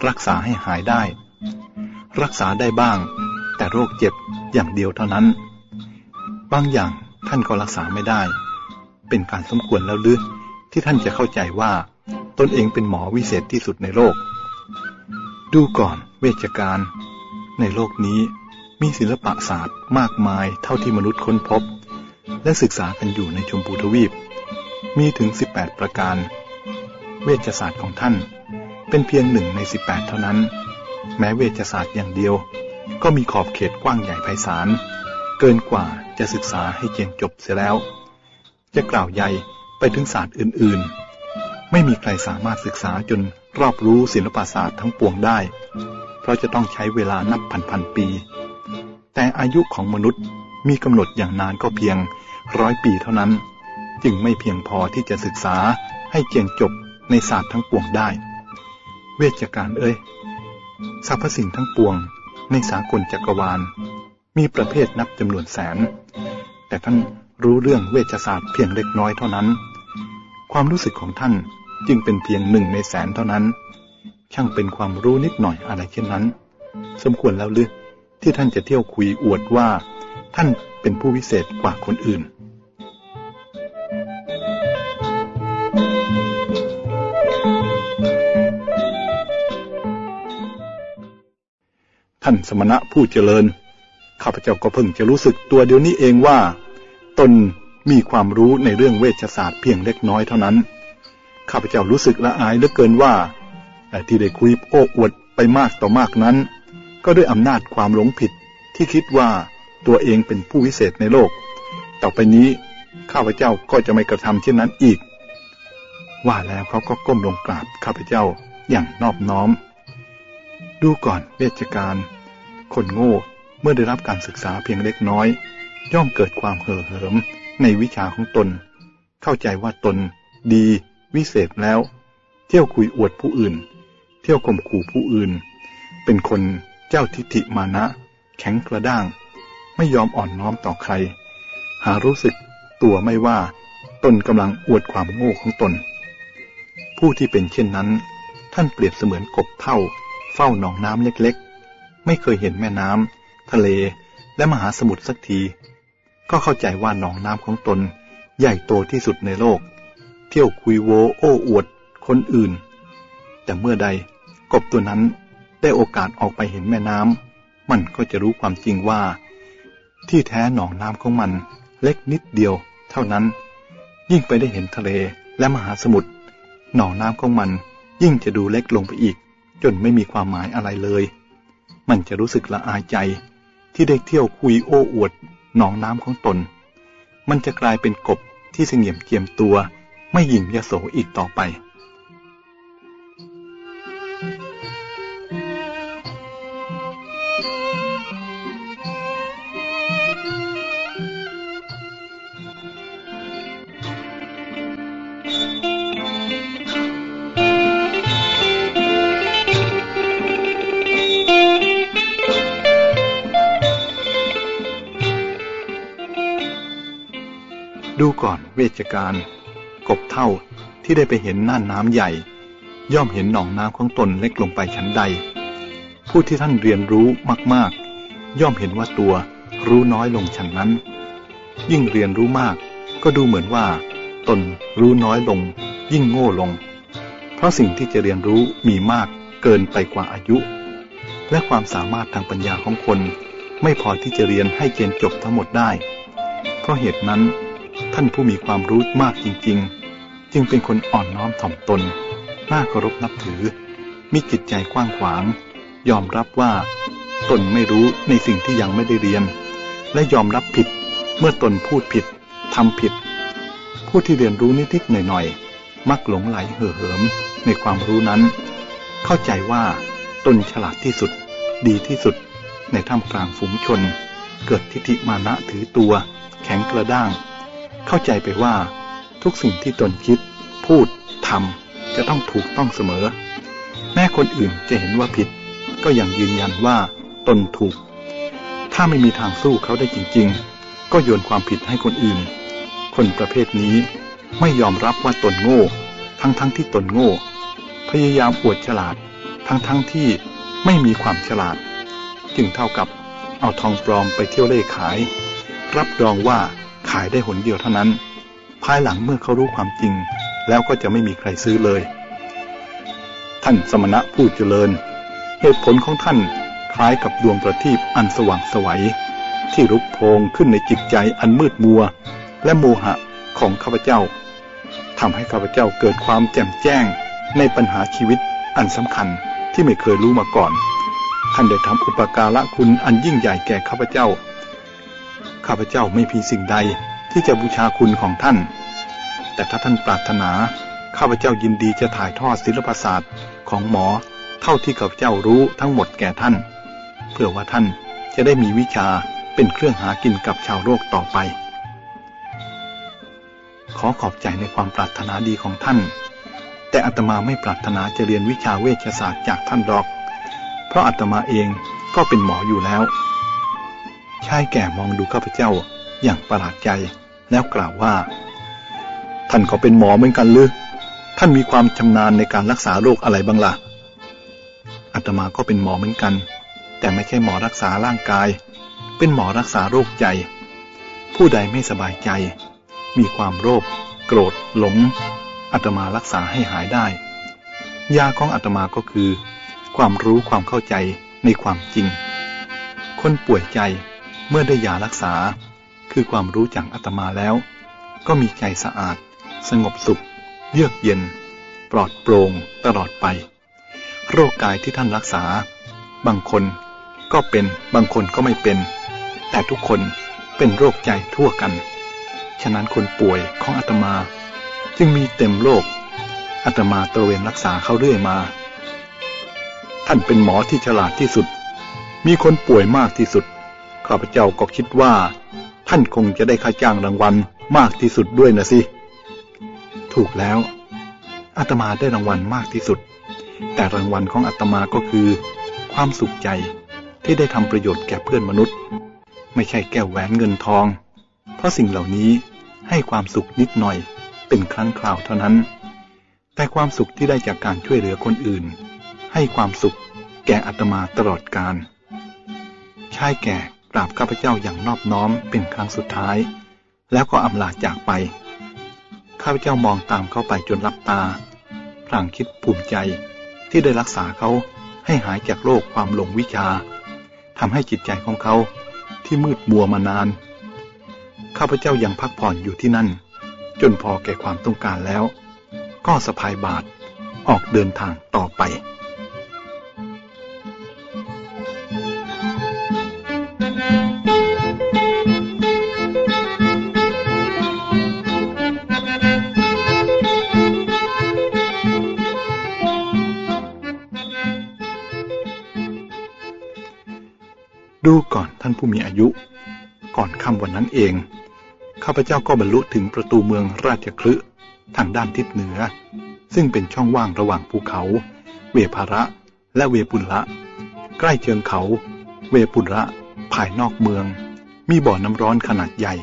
รักษาให้หายได้ รักษาได้บ้าง แต่โรคเจ็บอย่างเดียวเท่านั้น บางอย่างท่านก็รักษาไม่ได้ เป็นการสมควรแล้วลึกที่ท่านจะเข้าใจว่า ตนเองเป็นหมอวิเศษที่สุดในโลก ดูก่อนเวชการ ในโลกนี้มีศิลปะศาสตร์มากมายเท่าที่มนุษย์ค้นพบ และศึกษากันอยู่ในชมพูทวีป มีถึง 18 ประการ เวชศาสตร์ของท่าน เป็นเพียงหนึ่งใน 18 เท่านั้น แม้เวชศาสตร์อย่างเดียว ก็มีขอบเขตกว้างใหญ่ไพศาล เกินกว่าจะศึกษาให้เจนจบเสียแล้ว จะกล่าวใหญ่ไปถึงศาสตร์อื่นๆ ไม่มีใครสามารถศึกษาจนรอบรู้ศิลปศาสตร์ทั้งปวงได้ เพราะจะต้องใช้เวลานับพันๆปี แต่อายุของมนุษย์มีกำหนดอย่างนานก็เพียงร้อยปีเท่านั้น จึงไม่เพียงพอที่จะศึกษาให้เจียงจบในศาสตร์ทั้งปวงได้ เวชการเอ้ยสรรพสิ่งทั้งปวงในสากลจักรวาล มีประเภทนับจำนวนแสน แต่ท่านรู้เรื่องเวชศาสตร์เพียงเล็กน้อยเท่านั้น ความรู้สึกของท่านจึงเป็นเพียงหนึ่งในแสนเท่านั้น ช่างเป็นความรู้นิดหน่อยอะไรเช่นนั้น สมควรแล้วหรือที่ท่านจะเที่ยวคุยอวดว่า ท่านเป็นผู้วิเศษกว่าคนอื่นท่านสมณะผู้เจริญ ข้าพเจ้าก็เพิ่งจะรู้สึกตัวเดี๋ยวนี้เองว่า ตนมีความรู้ในเรื่องเวชศาสตร์เพียงเล็กน้อยเท่านั้น ข้าพเจ้ารู้สึกละอายเหลือเกินว่าแต่ที่ได้คุยโอ้อวดไปมากต่อมากนั้น ก็ด้วยอำนาจความหลงผิดที่คิดว่าตัวเองเป็นผู้วิเศษในโลก ต่อไปนี้ข้าพเจ้าก็จะไม่กระทำเช่นนั้นอีก ว่าแล้วเขาก็ก้มลงกราบข้าพเจ้าอย่างนอบน้อม ดูก่อนเวชการ คนโง่ เมื่อได้รับการศึกษาเพียงเล็กน้อย ย่อมเกิดความเห่อเหิมในวิชาของตน เข้าใจว่าตน ดี วิเศษแล้ว เที่ยวคุยอวดผู้อื่น เที่ยวข่มขู่ผู้อื่น เป็นคนเจ้าทิฏฐิมานะ แข็งกระด้าง ไม่ยอมอ่อนน้อมต่อใคร หารู้สึกตัวไม่ว่า ตนกำลังอวดความโง่ของตน ผู้ที่เป็นเช่นนั้น ท่านเปรียบเสมือนกบเท่า เฝ้าหนองน้ำเล็กๆ ไม่เคยเห็นแม่น้ำ ทะเล และมหาสมุทรสักที ก็เข้าใจว่าหนองน้ำของตน ใหญ่โตที่สุดในโลก เที่ยวคุยโวโอ้อวด คนอื่น แต่เมื่อใดกบตัวนั้นได้โอกาสออกไปเห็นแม่น้ำมันก็จะรู้ความจริงว่า ที่แท้หนองน้ำของมัน เล็กนิดเดียวเท่านั้น ยิ่งไปได้เห็นทะเลและมหาสมุทรหนองน้ำของมันยิ่งจะดูเล็กลงไปอีก จนไม่มีความหมายอะไรเลย มันจะรู้สึกละอายใจ ที่ได้เที่ยวคุยโอ้อวดหนองน้ำของตน มันจะกลายเป็นกบที่เสงี่ยมเจียมตัว ไม่หยิ่งยโสอีกต่อไป เวชการ กบเท่าที่ได้ไปเห็นน่านน้ำใหญ่ ย่อมเห็นหนองน้ำของตนเล็กลงไปชั้นใด ผู้ที่ท่านเรียนรู้มาก ๆ ย่อมเห็นว่าตัวรู้น้อยลงชั้นนั้น ยิ่งเรียนรู้มาก ก็ดูเหมือนว่า ตนรู้น้อยลง ยิ่งโง่ลง เพราะสิ่งที่จะเรียนรู้มีมากเกินไปกว่าอายุ และความสามารถทางปัญญาของคน ไม่พอที่จะเรียนให้เจนจบทั้งหมดได้ เพราะเหตุนั้น ท่านผู้มีความรู้มากจริง ๆ จึงเป็นคนอ่อนน้อมถ่อมตน น่าเคารพนับถือ มีจิตใจกว้างขวาง ยอมรับว่า ตนไม่รู้ในสิ่งที่ยังไม่ได้เรียน และยอมรับผิดเมื่อตนพูดผิดทำผิด ผู้ที่เรียนรู้นิดๆหน่อยๆ มักหลงไหลเห่อเหิมในความรู้นั้น เข้าใจว่าตนฉลาดที่สุด ดีที่สุด ในท่ามกลางฝูงชน เกิดทิฏฐิมานะถือตัว แข็งกระด้าง เข้าใจไปว่า ทุกสิ่งที่ตนคิด พูดทำจะต้องถูกต้องเสมอ แม้คนอื่นจะเห็นว่าผิด ก็ยังยืนยันว่าตนถูก ถ้าไม่มีทางสู้เขาได้จริง ๆ ก็โยนความผิดให้คนอื่น คนประเภทนี้ไม่ยอมรับว่าตนโง่ ทั้งๆทที่ตนโง่ พยายามอวดฉลาด ทั้งๆทที่ไม่มีความฉลาด จึงเท่ากับเอาทองปลอมไปเที่ยวเล่ขาย รับรองว่า ขายได้หนเดียวเท่านั้น ภายหลังเมื่อเขารู้ความจริง แล้วก็จะไม่มีใครซื้อเลย ท่านสมณะผู้เจริญ เหตุผลของท่านคล้ายกับดวงประทีปอันสว่างสวัยที่รุกโพงขึ้นในจิตใจอันมืดมัว และโมหะของข้าพเจ้าทำให้ข้าพเจ้าเกิดความแจ่มแจ้งในปัญหาชีวิตอันสำคัญที่ไม่เคยรู้มาก่อน ท่านได้ทำอุปการะคุณอันยิ่งใหญ่แก่ข้าพเจ้า ข้าพเจ้าไม่มีสิ่งใดที่จะบูชาคุณของท่าน แต่ถ้าท่านปรารถนาข้าพเจ้ายินดีจะถ่ายทอดศิลปศาสตร์ของหมอ เท่าที่ข้าพเจ้ารู้ทั้งหมดแก่ท่าน เพื่อว่าท่านจะได้มีวิชาเป็นเครื่องหากินกับชาวโลกต่อไป ขอขอบใจในความปรารถนาดีของท่าน แต่อัตมาไม่ปรารถนาจะเรียนวิชาเวชศาสตร์จากท่านหรอก เพราะอัตมาเองก็เป็นหมออยู่แล้ว ชายแก่มองดูข้าพเจ้าอย่างประหลาดใจแล้วกล่าวว่า ท่านก็เป็นหมอเหมือนกันหรือท่านมีความชำนาญในการรักษาโรคอะไรบ้างละ่ะอัตมาก็เป็นหมอเหมือนกัน แต่ไม่ใช่หมอรักษาร่างกาย เป็นหมอรักษาโรคใจ ผู้ใดไม่สบายใจ มีความโรคโกรธหลงอาตมารักษาให้หายได้ ยาของอาตมาก็คือ ความรู้ความเข้าใจในความจริง คนป่วยใจ เมื่อได้ยารักษา คือความรู้จากอาตมาแล้ว ก็มีใจสะอาด สงบสุข เยือกเย็น ปลอดโปร่งตลอดไป โรคกายที่ท่านรักษา บางคนก็เป็นบางคนก็ไม่เป็น แต่ทุกคนเป็นโรคใจทั่วกัน ฉะนั้นคนป่วยของอาตมา จึงมีเต็มโลกอาตมาตระเวนรักษาเขาเรื่อยมา ท่านเป็นหมอที่ฉลาดที่สุด มีคนป่วยมากที่สุด ข้าพเจ้าก็คิดว่า ท่านคงจะได้ค่าจ้างรางวัลมากที่สุดด้วยนะสิ ถูกแล้ว อาตมาได้รางวัลมากที่สุด แต่รางวัลของอาตมาก็คือ ความสุขใจที่ได้ทำประโยชน์แก่เพื่อนมนุษย์ ไม่ใช่แก้วแหวนเงินทอง เพราะสิ่งเหล่านี้ให้ความสุขนิดหน่อยเป็นครั้งคราวเท่านั้น แต่ความสุขที่ได้จากการช่วยเหลือคนอื่น ให้ความสุขแก่อัตมาตลอดกาลชายแก่ กราบข้าพเจ้าอย่างนอบน้อมเป็นครั้งสุดท้าย แล้วก็อำลาจากไป ข้าพเจ้ามองตามเขาไปจนรับตา พลางคิดภูมิใจที่ได้รักษาเขาให้หายจากโรคความหลงวิชาทำให้จิตใจของเขาที่มืดมัวมานาน ข้าพเจ้ายังพักผ่อนอยู่ที่นั่น จนพอแก่ความต้องการแล้ว ก็สะพายบาทออกเดินทางต่อไป ดูก่อนท่านผู้มีอายุ ก่อนค่ำวันนั้นเอง ข้าพเจ้าก็บรรลุถึงประตูเมืองราชคลึทางด้านทิศเหนือ ซึ่งเป็นช่องว่างระหว่างภูเขา เวภาระ และเวปุละใกล้เชิงเขา เวปุระภายนอกเมือง มีบ่อน้ำร้อนขนาดใหญ่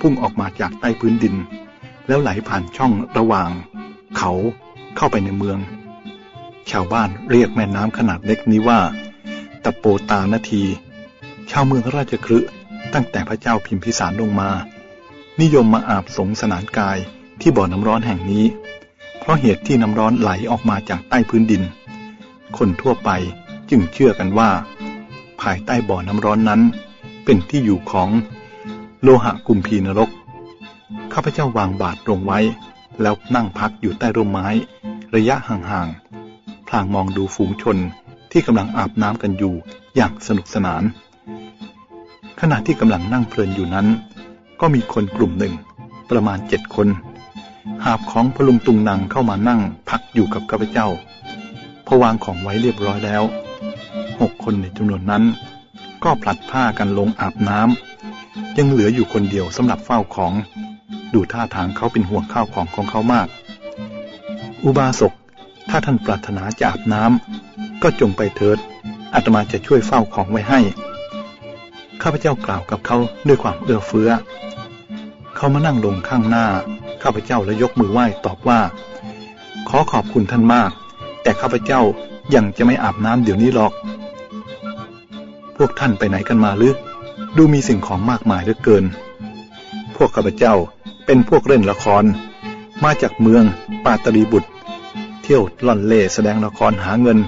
พุ่งออกมาจากใต้พื้นดิน แล้วไหลผ่านช่องระหว่าง เขาเข้าไปในเมือง ชาวบ้านเรียกแม่น้ำขนาดเล็กนี้ว่าตะโปตานาที ชาวเมืองราชคฤห์ตั้งแต่พระเจ้าพิมพิสารลงมา นิยมมาอาบสงสนานกายที่บ่อน้ำร้อนแห่งนี้ เพราะเหตุที่น้ำร้อนไหลออกมาจากใต้พื้นดิน คนทั่วไปจึงเชื่อกันว่า ภายใต้บ่อน้ำร้อนนั้น เป็นที่อยู่ของโลหะกุมพีนรก ข้าพเจ้าวางบาตรลงไว้ แล้วนั่งพักอยู่ใต้ร่มไม้ ระยะห่างๆพลางมองดูฝูงชนที่กำลังอาบน้ำกันอยู่อย่างสนุกสนาน ขณะที่กำลังนั่งเพลินอยู่นั้น ก็มีคนกลุ่มหนึ่ง ประมาณเจ็ดคน หาบของพลุงตุงนางเข้ามานั่งพักอยู่กับข้าพเจ้าพอวางของไว้เรียบร้อยแล้วหกคนในจำนวนนั้น ก็ผลัดผ้ากันลงอาบน้ำยังเหลืออยู่คนเดียวสำหรับเฝ้าของ ดูท่าทางเขาเป็นห่วงข้าวของของเขามาก อุบาสกถ้าท่านปรารถนาจะอาบน้ำก็จงไปเถิดอาตมาจะช่วยเฝ้าของไว้ให้ ข้าพเจ้ากล่าวกับเขาด้วยความเอื้อเฟื้อ เขามานั่งลงข้างหน้า ข้าพเจ้าและยกมือไหว้ตอบว่า ขอขอบคุณท่านมาก แต่ข้าพเจ้ายังจะไม่อาบน้ำเดี๋ยวนี้หรอก พวกท่านไปไหนกันมาหรือ ดูมีสิ่งของมากมายเหลือเกิน พวกข้าพเจ้าเป็นพวกเล่นละคร มาจากเมืองปาตรีบุตร เที่ยวล่อนเล่แสดงละครหาเงิน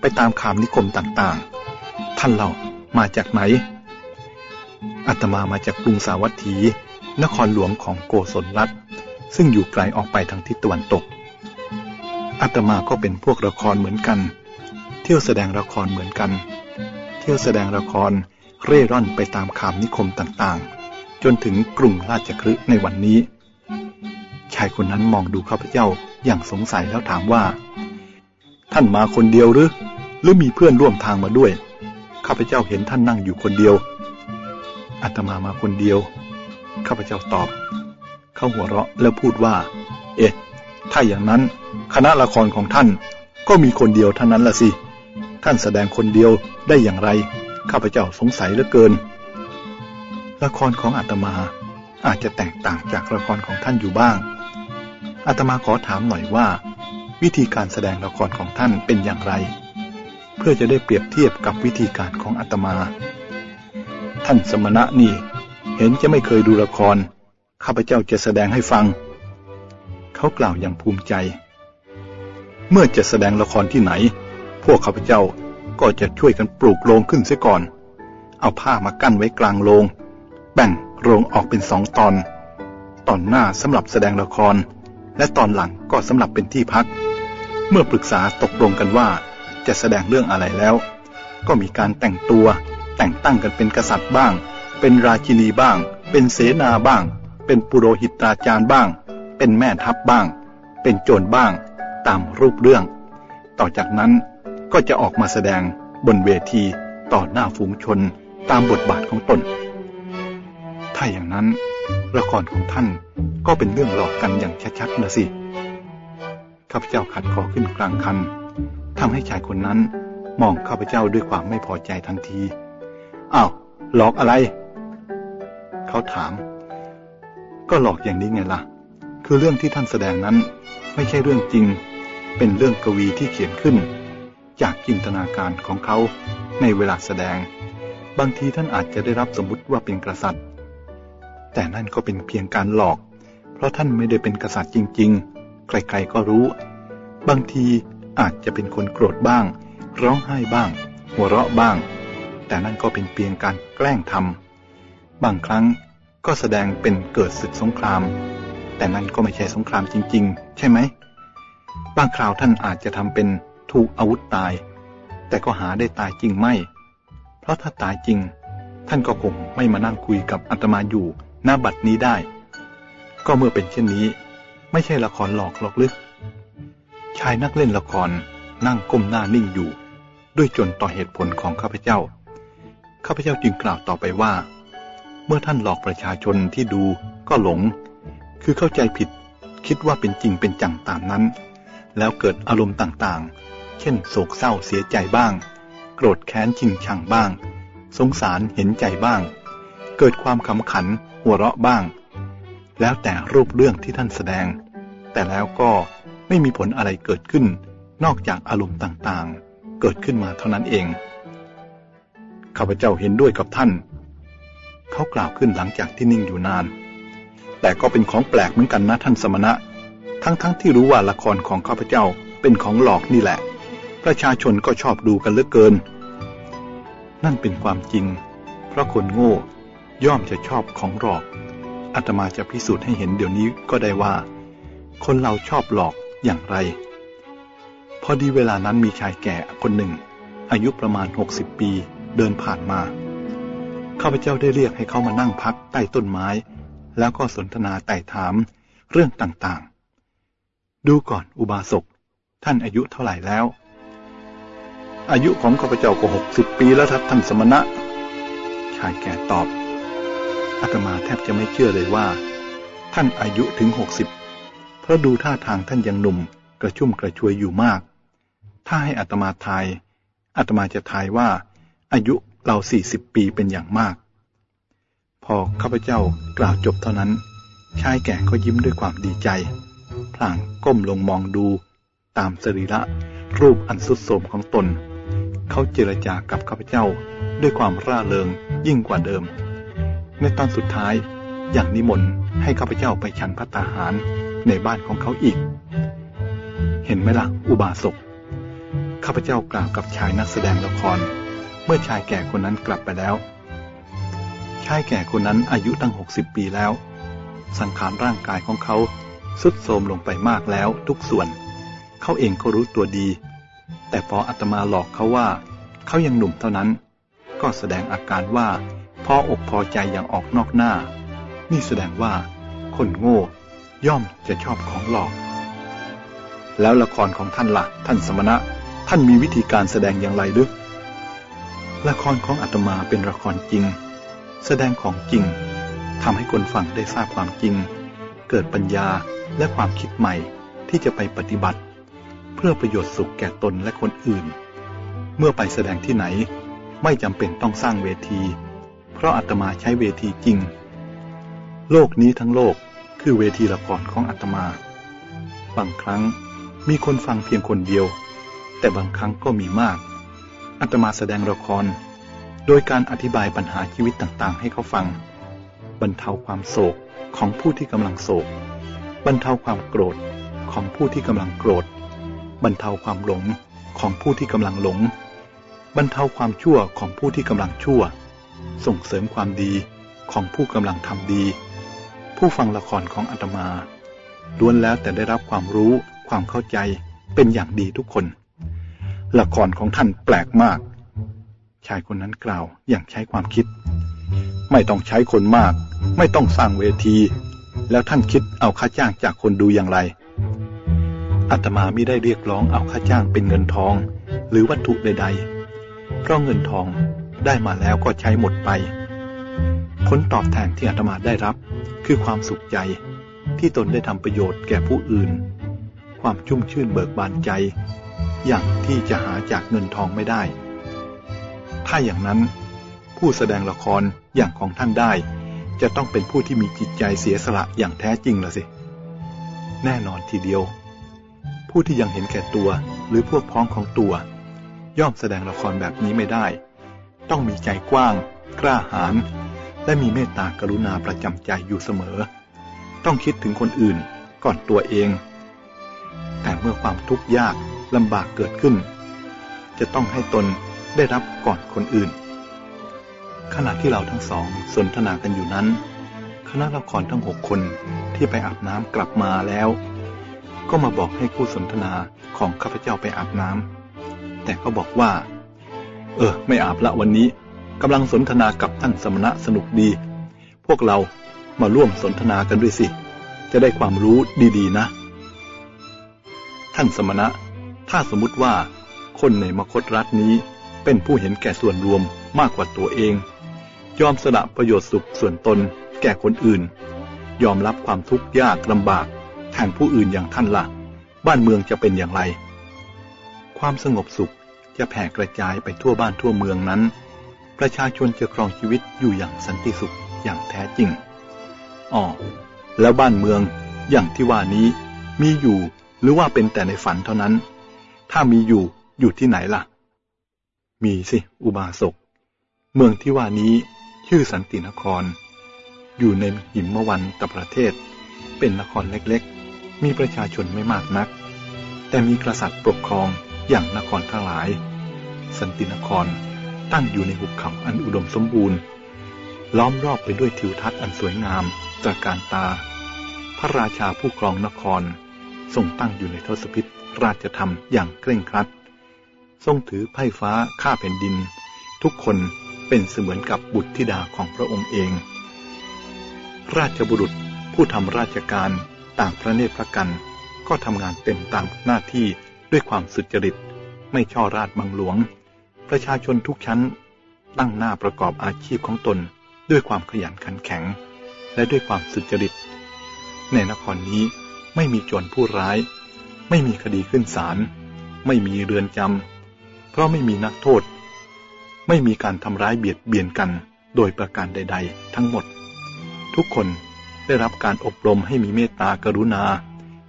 ไปตามคามนิคมต่างๆ ท่านเรามาจากไหน อาตมามาจากกรุงสาวัตถี นครหลวงของโกศลรัฐ ซึ่งอยู่ไกลออกไปทางทิศตะวันตก อาตมาก็เป็นพวกละครเหมือนกัน เที่ยวแสดงละครเหมือนกัน เที่ยวแสดงละครเร่ร่อนไปตามคามนิคมต่างๆ จนถึงกรุงราชคฤห์ในวันนี้ ชายคนนั้นมองดูข้าพเจ้าอย่างสงสัยแล้วถามว่า ท่านมาคนเดียวหรือ หรือมีเพื่อนร่วมทางมาด้วย ข้าพเจ้าเห็นท่านนั่งอยู่คนเดียว อาตมามาคนเดียว ข้าพเจ้าตอบ เขาหัวเราะแล้วพูดว่า เอ๊ะ ถ้าอย่างนั้น คณะละครของท่าน ก็มีคนเดียวเท่านั้นละสิ ท่านแสดงคนเดียวได้อย่างไร ข้าพเจ้าสงสัยเหลือเกิน ละครของอาตมาอาจจะแตกต่างจากละครของท่านอยู่บ้าง อาตมาขอถามหน่อยว่า วิธีการแสดงละครของท่านเป็นอย่างไร เพื่อจะได้เปรียบเทียบกับวิธีการของอาตมา ท่านสมณะนี่ เห็นจะไม่เคยดูละคร ข้าพเจ้าจะแสดงให้ฟัง เขากล่าวอย่างภูมิใจ เมื่อจะแสดงละครที่ไหน พวกข้าพเจ้าก็จะช่วยกันปลูกโรงขึ้นเสียก่อน เอาผ้ามากั้นไว้กลางโรงแบ่งโรงออกเป็นสองตอน ตอนหน้าสำหรับแสดงละคร และตอนหลังก็สำหรับเป็นที่พัก เมื่อปรึกษาตกลงกันว่าจะแสดงเรื่องอะไรแล้ว ก็มีการแต่งตัว แต่งตั้งกันเป็นกษัตริย์บ้าง เป็นราชินีบ้าง เป็นเสนาบ้าง เป็นปุโรหิตราจารย์บ้าง เป็นแม่ทัพบ้าง เป็นโจรบ้าง ตามรูปเรื่อง ต่อจากนั้นก็จะออกมาแสดงบนเวทีต่อหน้าฝูงชนตามบทบาทของตน ถ้าอย่างนั้นละครของท่านก็เป็นเรื่องหลอกกันอย่างชัดๆนะสิ ข้าพเจ้าขัดคอขึ้นกลางคันทำให้ชายคนนั้นมองข้าพเจ้าด้วยความไม่พอใจทันที อ้าวหลอกอะไร เขาถาม ก็หลอกอย่างนี้ไงล่ะ คือเรื่องที่ท่านแสดงนั้น ไม่ใช่เรื่องจริง เป็นเรื่องกวีที่เขียนขึ้น จากจินตนาการของเขาในเวลาแสดง บางทีท่านอาจจะได้รับสมมติว่าเป็นกษัตริย์ แต่นั่นก็เป็นเพียงการหลอก เพราะท่านไม่ได้เป็นกษัตริย์จริง ๆ ใครๆก็รู้ บางทีอาจจะเป็นคนโกรธบ้าง ร้องไห้บ้าง หัวเราะบ้าง แต่นั่นก็เป็นเพียงการแกล้งทำบางครั้งก็แสดงเป็นเกิดศึกสงคราม แต่นั่นก็ไม่ใช่สงครามจริง ๆ ใช่ไหม บางคราวท่านอาจจะทำเป็นถูกอาวุธตาย แต่ก็หาได้ตายจริงไม่ เพราะถ้าตายจริง ท่านก็คงไม่มานั่งคุยกับอาตมาอยู่หน้าบัดนี้ได้ ก็เมื่อเป็นเช่นนี้ ไม่ใช่ละครหลอกหรอกลึก ชายนักเล่นละครนั่งก้มหน้านิ่งอยู่ ด้วยจนต่อเหตุผลของข้าพเจ้า ข้าพเจ้าจึงกล่าวต่อไปว่า เมื่อท่านหลอกประชาชนที่ดูก็หลง คือเข้าใจผิด คิดว่าเป็นจริงเป็นจังตามนั้น แล้วเกิดอารมณ์ต่างๆ เช่น โศกเศร้าเสียใจบ้าง โกรธแค้นชิงชังบ้าง สงสารเห็นใจบ้าง เกิดความขำขัน หัวเราะบ้าง แล้วแต่รูปเรื่องที่ท่านแสดง แต่แล้วก็ไม่มีผลอะไรเกิดขึ้น นอกจากอารมณ์ต่างๆ เกิดขึ้นมาเท่านั้นเอง ข้าพเจ้าเห็นด้วยกับท่าน เขากล่าวขึ้นหลังจากที่นิ่งอยู่นาน แต่ก็เป็นของแปลกเหมือนกันนะท่านสมณะ ทั้งๆทที่รู้ว่าละครของข้าพเจ้าเป็นของหลอกนี่แหละ ประชาชนก็ชอบดูกันเหลือเกิน นั่นเป็นความจริง เพราะคนโง่ย่อมจะชอบของหลอกอาตมาจะพิสูจน์ให้เห็นเดี๋ยวนี้ก็ได้ว่า คนเราชอบหลอกอย่างไร พอดีเวลานั้นมีชายแก่คนหนึ่ง อายุประมาณหกสิบปี เดินผ่านมา ข้าพเจ้าได้เรียกให้เขามานั่งพักใต้ต้นไม้ แล้วก็สนทนาไต่ถามเรื่องต่างๆ ดูก่อนอุบาสก ท่านอายุเท่าไหร่แล้ว อายุของข้าพเจ้าก็หกสิบปีแล้วท่านสมณะ ชายแก่ตอบอาตมาแทบจะไม่เชื่อเลยว่า ท่านอายุถึงหกสิบเพราะดูท่าทางท่านยังหนุ่มกระชุ่มกระชวยอยู่มาก ถ้าให้อาตมาทายอาตมาจะทายว่า อายุเราสี่สิบปีเป็นอย่างมาก พอข้าพเจ้ากล่าวจบเท่านั้น ชายแก่ก็ยิ้มด้วยความดีใจ พลางก้มลงมองดู ตามสรีระรูปอันสุดโสมของตน เขาเจรจากับข้าพเจ้าด้วยความร่าเริงยิ่งกว่าเดิม ในตอนสุดท้ายอย่างนิมนต์ให้ข้าพเจ้าไปฉันพัตาหารในบ้านของเขาอีก เห็นไหมละ่ะอุบาสกข้าพเจ้ากล่าวกับชายนักแสดงละคร เมื่อชายแก่คนนั้นกลับไปแล้ว ชายแก่คนนั้นอายุตั้งหกสิบปีแล้ว สังขารร่างกายของเขาสุดโทมลงไปมากแล้วทุกส่วน เขาเองก็รู้ตัวดี แต่พออาตมาหลอกเขาว่าเขายังหนุ่มเท่านั้น ก็แสดงอาการว่าพออกพอใจอย่างออกนอกหน้า นี่แสดงว่า คนโง่ย่อมจะชอบของหลอก แล้วละครของท่านละ่ะ ท่านสมณะ ท่านมีวิธีการแสดงอย่างไรหรือ ละครของอาตมาเป็นละครจริง แสดงของจริงทำให้คนฟังได้ทราบความจริง เกิดปัญญาและความคิดใหม่ที่จะไปปฏิบัติ เพื่อประโยชน์สุขแก่ตนและคนอื่น เมื่อไปแสดงที่ไหนไม่จำเป็นต้องสร้างเวที เพราะอาตมาใช้เวทีจริง โลกนี้ทั้งโลกคือเวทีละครของอาตมา บางครั้งมีคนฟังเพียงคนเดียว แต่บางครั้งก็มีมาก อาตมาแสดงละคร โดยการอธิบายปัญหาชีวิตต่างๆ ให้เขาฟัง บรรเทาความโศกของผู้ที่กำลังโศก บรรเทาความโกรธของผู้ที่กำลังโกรธ บรรเทาความหลงของผู้ที่กำลังหลง บรรเทาความชั่วของผู้ที่กำลังชั่ว ส่งเสริมความดีของผู้กำลังทำดี ผู้ฟังละครของอาตมาล้วนแล้วแต่ได้รับความรู้ความเข้าใจเป็นอย่างดีทุกคน ละครของท่านแปลกมาก ชายคนนั้นกล่าวอย่างใช้ความคิด ไม่ต้องใช้คนมาก ไม่ต้องสร้างเวที แล้วท่านคิดเอาค่าจ้างจากคนดูอย่างไรอาตมาไม่ได้เรียกร้องเอาค่าจ้างเป็นเงินทอง หรือวัตถุใด ๆ เพราะเงินทองได้มาแล้วก็ใช้หมดไป ผลตอบแทนที่อาตมาได้รับ คือความสุขใจที่ตนได้ทำประโยชน์แก่ผู้อื่น ความชุ่มชื่นเบิกบานใจ อย่างที่จะหาจากเงินทองไม่ได้ ถ้าอย่างนั้น ผู้แสดงละครอย่างของท่านได้ จะต้องเป็นผู้ที่มีจิตใจเสียสละอย่างแท้จริงละสิ แน่นอนทีเดียว ผู้ที่ยังเห็นแก่ตัวหรือพวกพ้องของตัว ย่อมแสดงละครแบบนี้ไม่ได้ ต้องมีใจกว้าง กล้าหาญและมีเมตตากรุณาประจำใจอยู่เสมอ ต้องคิดถึงคนอื่นก่อนตัวเอง แต่เมื่อความทุกข์ยาก ลำบากเกิดขึ้น จะต้องให้ตนได้รับก่อนคนอื่น ขณะที่เราทั้งสองสนทนากันอยู่นั้น คณะละครทั้งหกคนที่ไปอาบน้ำกลับมาแล้ว ก็มาบอกให้คู่สนทนาของข้าพเจ้าไปอาบน้ำแต่ก็บอกว่า เออ ไม่อาบละวันนี้กำลังสนทนากับท่านสมณะสนุกดี พวกเรามาร่วมสนทนากันด้วยสิ จะได้ความรู้ดีๆนะ ท่านสมณะ ถ้าสมมติว่า คนในมคตรัฐนี้เป็นผู้เห็นแก่ส่วนรวมมากกว่าตัวเอง ยอมสละประโยชน์สุขส่วนตน แก่คนอื่น ยอมรับความทุกข์ยากลำบากแทนผู้อื่นอย่างท่านละ่ะ บ้านเมืองจะเป็นอย่างไร ความสงบสุขจะแผ่กระจายไปทั่วบ้านทั่วเมืองนั้น ประชาชนจะครองชีวิตอยู่อย่างสันติสุขอย่างแท้จริงอ๋อแล้วบ้านเมืองอย่างที่ว่านี้มีอยู่หรือว่าเป็นแต่ในฝันเท่านั้น ถ้ามีอยู่อยู่ที่ไหนล่ะ มีสิอุบาสก เมืองที่ว่านี้ชื่อสันตินคร อยู่ในหิมวันตประเทศ เป็นนครเล็กๆ มีประชาชนไม่มากนัก แต่มีกษัตริย์ปกครองอย่างนครทั้งหลาย สันตินครตั้งอยู่ในหุบเขาอันอุดมสมบูรณ์ ล้อมรอบไปด้วยทิวทัศน์อันสวยงามตระการตา พระราชาผู้ครองนครทรงตั้งอยู่ในทศพิธ ราชธรรมอย่างเคร่งครัด ทรงถือไพ่ฟ้าข้าแผ่นดิน ทุกคนเป็นเสมือนกับบุตรธิดาของพระองค์เอง ราชบุรุษผู้ทำราชการต่างพระเนตรพระกัน ก็ทำงานเต็มตามหน้าที่ด้วยความสุจริต ไม่ช่อราดบังหลวง ประชาชนทุกชั้นตั้งหน้าประกอบอาชีพของตนด้วยความขยันขันแข็ง และด้วยความสุจริต ในนครนี้ไม่มีโจรผู้ร้าย ไม่มีคดีขึ้นศาล ไม่มีเรือนจำ เพราะไม่มีนักโทษ ไม่มีการทำร้ายเบียดเบียนกันโดยประการใด ๆ ทั้งหมด ทุกคนได้รับการอบรมให้มีเมตตากรุณา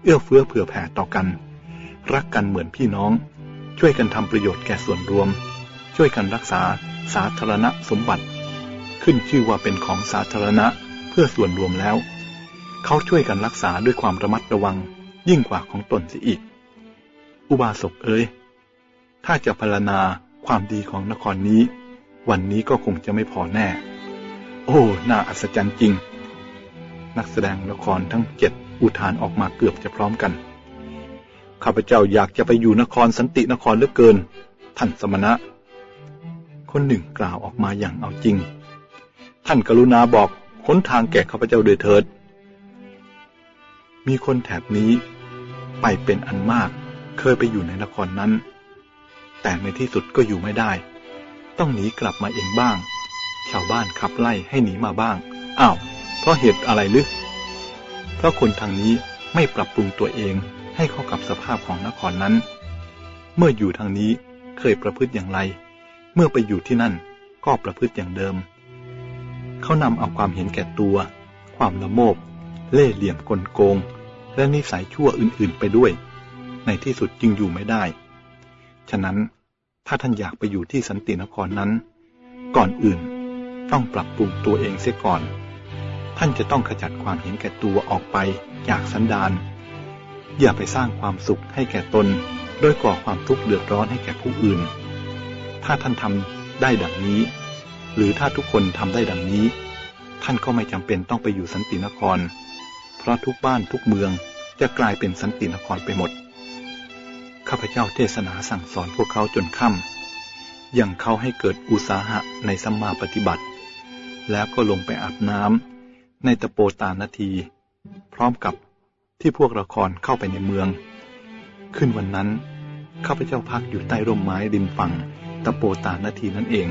เอื้อเฟื้อเผื่อแผ่ต่อกัน รักกันเหมือนพี่น้อง ช่วยกันทำประโยชน์แก่ส่วนรวม ช่วยกันรักษาสาธารณสมบัติ ขึ้นชื่อว่าเป็นของสาธารณะเพื่อส่วนรวมแล้ว เขาช่วยกันรักษาด้วยความระมัดระวัง ยิ่งกว่าของตนเสียอีก อุบาสกเอ๋ย ถ้าจะพรรณนาความดีของนครนี้ วันนี้ก็คงจะไม่พอแน่ โอ้ น่าอัศจรรย์จริง นักแสดงละครทั้งเจ็ดอุทานออกมาเกือบจะพร้อมกัน ข้าพเจ้าอยากจะไปอยู่นครสันตินครเหลือเกิน ท่านสมณะ คนหนึ่งกล่าวออกมาอย่างเอาจริง ท่านกรุณาบอกค้นทางแก่ข้าพเจ้าโดยเถิด มีคนแถบนี้ ไปเป็นอันมาก เคยไปอยู่ในนครนั้น แต่ในที่สุดก็อยู่ไม่ได้ ต้องหนีกลับมาเองบ้าง ชาวบ้านขับไล่ให้หนีมาบ้าง อ้าว เพราะเหตุอะไรลึก เพราะคนทางนี้ไม่ปรับปรุงตัวเองให้เข้ากับสภาพของนครนั้น เมื่ออยู่ทางนี้เคยประพฤติอย่างไร เมื่อไปอยู่ที่นั่นก็ประพฤติอย่างเดิม เขานำเอาความเห็นแก่ตัว ความละโมบ เล่ห์เหลี่ยมกลโกง และนิสัยชั่วอื่นๆไปด้วย ในที่สุดจึงอยู่ไม่ได้ ฉะนั้นถ้าท่านอยากไปอยู่ที่สันตินครนั้น ก่อนอื่นต้องปรับปรุงตัวเองเสียก่อน ท่านจะต้องขจัดความเห็นแก่ตัวออกไปจากสันดานอย่าไปสร้างความสุขให้แก่ตน โดยก่อความทุกข์เดือดร้อนให้แก่ผู้อื่น ถ้าท่านทำได้ดังนี้ หรือถ้าทุกคนทำได้ดังนี้ ท่านก็ไม่จำเป็นต้องไปอยู่สันตินคร ราะทุกบ้านทุกเมืองจะกลายเป็นสันตินครไปหมด ข้าพเจ้าเทศนาสั่งสอนพวกเขาจนค่ำยังเขาให้เกิดอุตสาหะในสัมมาปฏิบัติ แล้วก็ลงไปอาบน้ำในตะโปตานาที พร้อมกับที่พวกละครเข้าไปในเมือง ขึ้นวันนั้นข้าพเจ้าพักอยู่ใต้ร่มไม้ริมฝั่งตะโปตานาทีนั่นเอง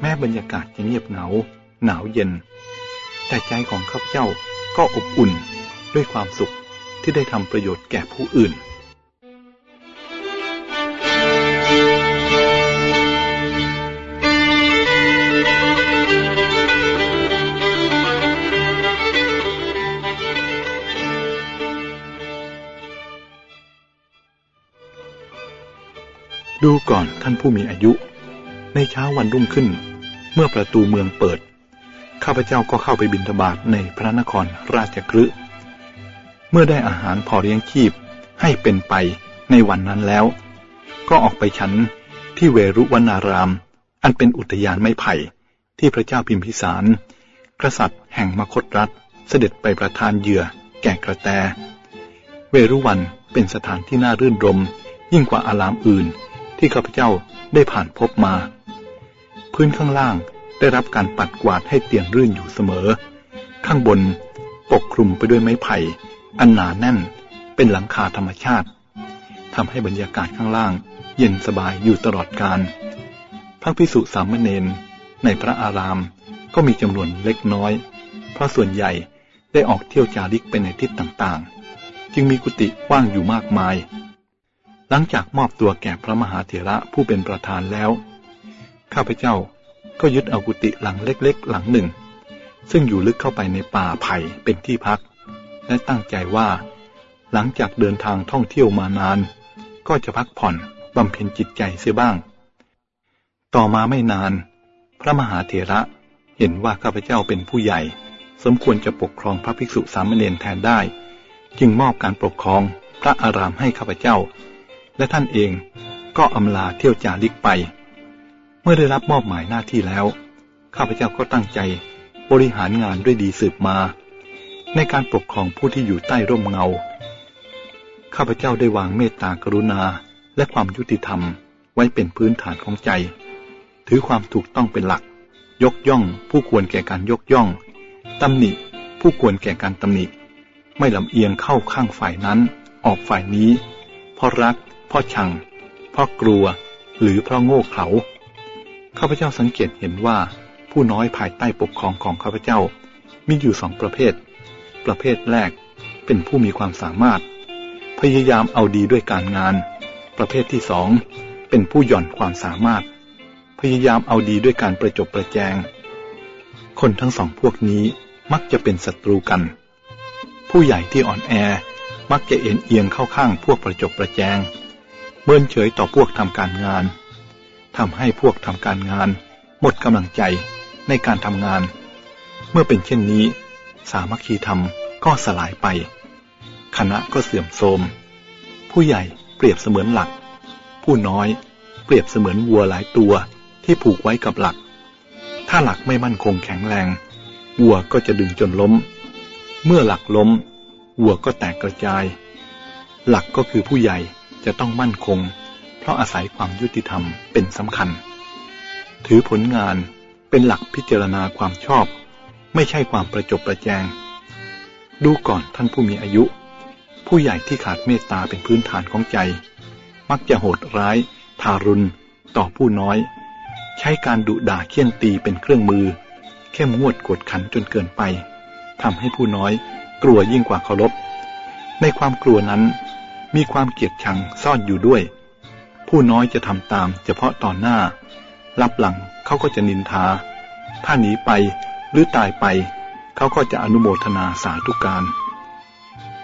แม้บรรยากาศจะเงียบเหงา หนาวเย็น แต่ใจของข้าพเจ้า ก็อบอุ่นด้วยความสุขที่ได้ทำประโยชน์แก่ผู้อื่น ดูก่อนท่านผู้มีอายุ ในเช้าวันรุ่งขึ้น เมื่อประตูเมืองเปิด ข้าพเจ้าก็เข้าไปบินทบาทในพระนครราชกฤห์เมื่อได้อาหารพอเลี้ยงชีพให้เป็นไปในวันนั้นแล้ว ก็ออกไปฉันที่เวรุวนาราม อันเป็นอุทยานไม้ไผ่ ที่พระเจ้าพิมพิสาร กษัตริย์แห่งมคตรัฐเสด็จไปประทานเหยื่อแก่กระแต เวรุวันเป็นสถานที่น่ารื่นรม ยิ่งกว่าอารามอื่น ที่ข้าพเจ้าได้ผ่านพบมา พื้นข้างล่าง ได้รับการปัดกวาดให้เตียนรื่นอยู่เสมอ ข้างบนปกคลุมไปด้วยไม้ไผ่ อันหนาแน่นเป็นหลังคาธรรมชาติทำให้บรรยากาศข้างล่าง เย็นสบายอยู่ตลอดการพระพิสุสามเณรในพระอารามก็มีจำนวนเล็กน้อย เพราะส่วนใหญ่ได้ออกเที่ยวจาริกไปในทิศต่างๆ จึงมีกุฏิว่างอยู่มากมาย หลังจากมอบตัวแก่พระมหาเถระผู้เป็นประธานแล้ว ข้าพเจ้า ก็ยึดเอากุฏิหลังเล็กๆ หลังหนึ่ง ซึ่งอยู่ลึกเข้าไปในป่าไผ่เป็นที่พัก และตั้งใจว่า หลังจากเดินทางท่องเที่ยวมานาน ก็จะพักผ่อนบำเพ็ญจิตใจเสียบ้าง ต่อมาไม่นาน พระมหาเถระเห็นว่าข้าพเจ้าเป็นผู้ใหญ่ สมควรจะปกครองพระภิกษุสามเณรแทนได้ จึงมอบการปกครองพระอารามให้ข้าพเจ้า และท่านเองก็อำลาเที่ยวจาริกไป เมื่อได้รับมอบหมายหน้าที่แล้ว ข้าพเจ้าก็ตั้งใจบริหารงานด้วยดีสืบมา ในการปกครองผู้ที่อยู่ใต้ร่มเงา ข้าพเจ้าได้วางเมตตากรุณาและความยุติธรรมไว้เป็นพื้นฐานของใจ ถือความถูกต้องเป็นหลัก ยกย่อง ผู้ควรแก่การยกย่องตำหนิ ผู้ควรแก่การตำหนิ ไม่ลำเอียงเข้าข้างฝ่ายนั้น ออกฝ่ายนี้ เพราะรัก เพราะชัง เพราะกลัว หรือเพราะโง่เขลา ข้าพเจ้าสังเกตเห็นว่าผู้น้อยภายใต้ปกครองของข้าพเจ้า มีอยู่สองประเภท ประเภทแรกเป็นผู้มีความสามารถ พยายามเอาดีด้วยการงาน ประเภทที่สองเป็นผู้หย่อนความสามารถ พยายามเอาดีด้วยการประจบประแจง คนทั้งสองพวกนี้มักจะเป็นศัตรูกัน ผู้ใหญ่ที่อ่อนแอมักจะเอ็นเอียงเข้าข้างพวกประจบประแจงเมินเฉยต่อพวกทำการงาน ทำให้พวกทำการงาน หมดกำลังใจในการทำงาน เมื่อเป็นเช่นนี้ สามัคคีธรรมก็สลายไป คณะก็เสื่อมโทรม ผู้ใหญ่เปรียบเสมือนหลัก ผู้น้อยเปรียบเสมือนวัวหลายตัวที่ผูกไว้กับหลัก ถ้าหลักไม่มั่นคงแข็งแรง วัวก็จะดึงจนล้ม เมื่อหลักล้ม วัวก็แตกกระจาย หลักก็คือผู้ใหญ่จะต้องมั่นคง ราะอาศัยความยุติธรรมเป็นสำคัญ ถือผลงานเป็นหลักพิจารณาความชอบ ไม่ใช่ความประจบประแจง ดูก่อนท่านผู้มีอายุ ผู้ใหญ่ที่ขาดเมตตาเป็นพื้นฐานของใจ มักจะโหดร้าย ทารุณ ต่อผู้น้อย ใช้การดุด่าเคี่ยนตีเป็นเครื่องมือ เข้มงวดกดขันจนเกินไปทำให้ผู้น้อยกลัวยิ่งกว่าเคารพในความกลัวนั้นมีความเกลียดชังซ่อนอยู่ด้วย ผู้น้อยจะทำตาม เฉพาะตอนหน้า รับหลังเขาก็จะนินทา ถ้าหนีไปหรือตายไป เขาก็จะอนุโมทนาสาธุการ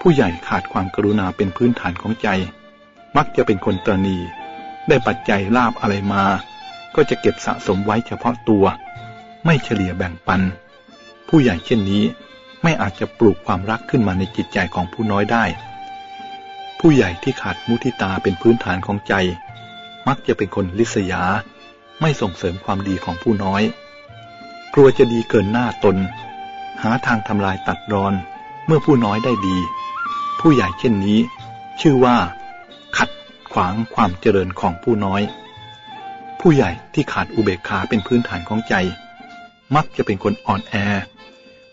ผู้ใหญ่ขาดความกรุณาเป็นพื้นฐานของใจ มักจะเป็นคนตรณี ได้ปัจจัยลาบอะไรมา ก็จะเก็บสะสมไว้เฉพาะตัว ไม่เฉลี่ยแบ่งปัน ผู้ใหญ่เช่นนี้ไม่อาจจะปลูกความรักขึ้นมาในจิตใจของผู้น้อยได้ ผู้ใหญ่ที่ขาดมุทิตาเป็นพื้นฐานของใจ มักจะเป็นคนลิษยา ไม่ส่งเสริมความดีของผู้น้อย กลัวจะดีเกินหน้าตน หาทางทำลายตัดรอน เมื่อผู้น้อยได้ดี ผู้ใหญ่เช่นนี้ ชื่อว่า ขัดขวางความเจริญของผู้น้อย ผู้ใหญ่ที่ขาดอุเบกขาเป็นพื้นฐานของใจ มักจะเป็นคนอ่อนแอ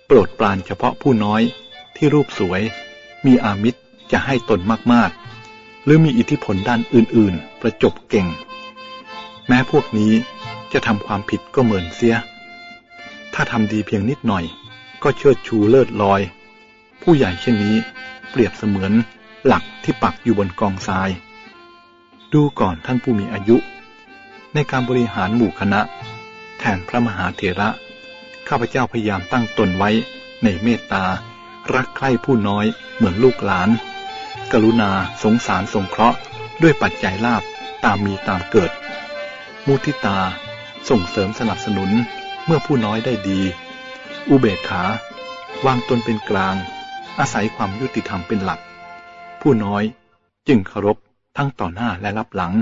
โปรดปรานเฉพาะผู้น้อยที่รูปสวย มีอามิตรจะให้ตนมากๆ หรือมีอิทธิพลด้านอื่น ๆ ประจบเก่ง แม้พวกนี้จะทำความผิดก็เหมือนเสีย ถ้าทำดีเพียงนิดหน่อย ก็เชิดชูเลิศลอย ผู้ใหญ่เช่นนี้เปรียบเสมือนหลักที่ปักอยู่บนกองทราย ดูก่อนท่านผู้มีอายุ ในการบริหารหมู่คณะ แทนพระมหาเถระ ข้าพเจ้าพยายามตั้งตนไว้ในเมตตา รักใคร่ผู้น้อยเหมือนลูกหลาน กรุณาสงสารสงเคราะห์ ด้วยปัจจัยลาบตามมีตามเกิด มุทิตา ส่งเสริมสนับสนุนเมื่อผู้น้อยได้ดี อุเบกขา วางตนเป็นกลาง อาศัยความยุติธรรมเป็นหลัก ผู้น้อยจึงเคารพทั้งต่อหน้าและรับหลัง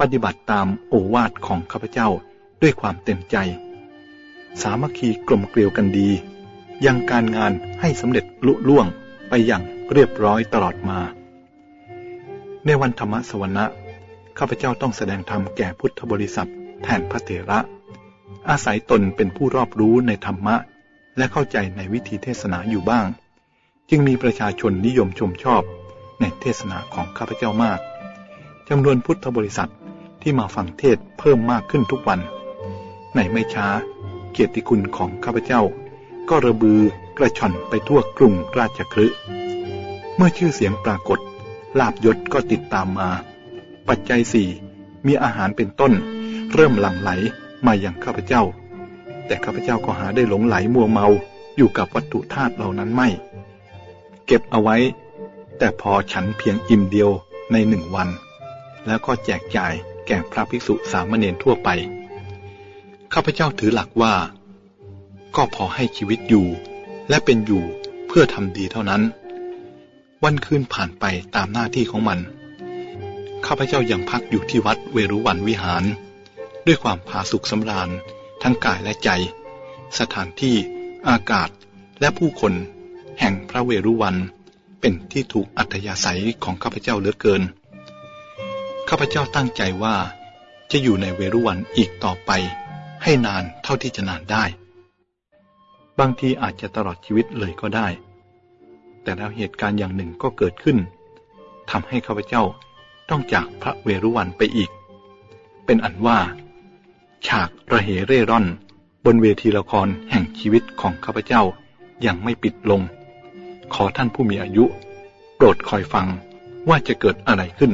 ปฏิบัติตามโอวาทของข้าพเจ้าด้วยความเต็มใจ สามัคคีกลมเกลียวกันดี ยังการงานให้สำเร็จลุล่วงไปอย่าง เรียบร้อยตลอดมา ในวันธรรมสวรรค์ข้าพเจ้าต้องแสดงธรรมแก่พุทธบริษัทแทนพระเถระ อาศัยตนเป็นผู้รอบรู้ในธรรมะ และเข้าใจในวิธีเทศนาอยู่บ้าง จึงมีประชาชนนิยมชมชอบในเทศนาของข้าพเจ้ามากจำนวนพุทธบริษัทที่มาฟังเทศเพิ่มมากขึ้นทุกวัน ในไม่ช้า เกียรติคุณของข้าพเจ้า ก็ระบือกระชอนไปทั่วกรุงราชคฤห์ เมื่อชื่อเสียงปรากฏ ลาบยศก็ติดตามมา ปัจจัยสี่มีอาหารเป็นต้น เริ่มหลั่งไหลมาอย่างข้าพเจ้า แต่ข้าพเจ้าก็หาได้หลงไหลมัวเมาอยู่กับวัตถุธาตุเหล่านั้นไม่ เก็บเอาไว้ แต่พอฉันเพียงอิ่มเดียวในหนึ่งวัน แล้วก็แจกจ่ายแก่พระภิกษุสามเณรทั่วไป ข้าพเจ้าถือหลักว่า ก็พอให้ชีวิตอยู่ และเป็นอยู่เพื่อทำดีเท่านั้น วันคืนผ่านไปตามหน้าที่ของมัน ข้าพเจ้ายังพักอยู่ที่วัดเวรุวันวิหาร ด้วยความผาสุกสำราญ ทั้งกายและใจ สถานที่ อากาศและผู้คน แห่งพระเวรุวัน เป็นที่ถูกอัธยาศัยของข้าพเจ้าเหลือเกิน ข้าพเจ้าตั้งใจว่าจะอยู่ในเวรุวันอีกต่อไป ให้นานเท่าที่จะนานได้ บางทีอาจจะตลอดชีวิตเลยก็ได้ แต่แล้วเหตุการณ์อย่างหนึ่งก็เกิดขึ้นทำให้ข้าพเจ้าต้องจากพระเวรุวันไปอีก เป็นอันว่า ฉากระเหเร่ร่อน บนเวทีละครแห่งชีวิตของข้าพเจ้ายังไม่ปิดลง ขอท่านผู้มีอายุ โปรดคอยฟังว่าจะเกิดอะไรขึ้น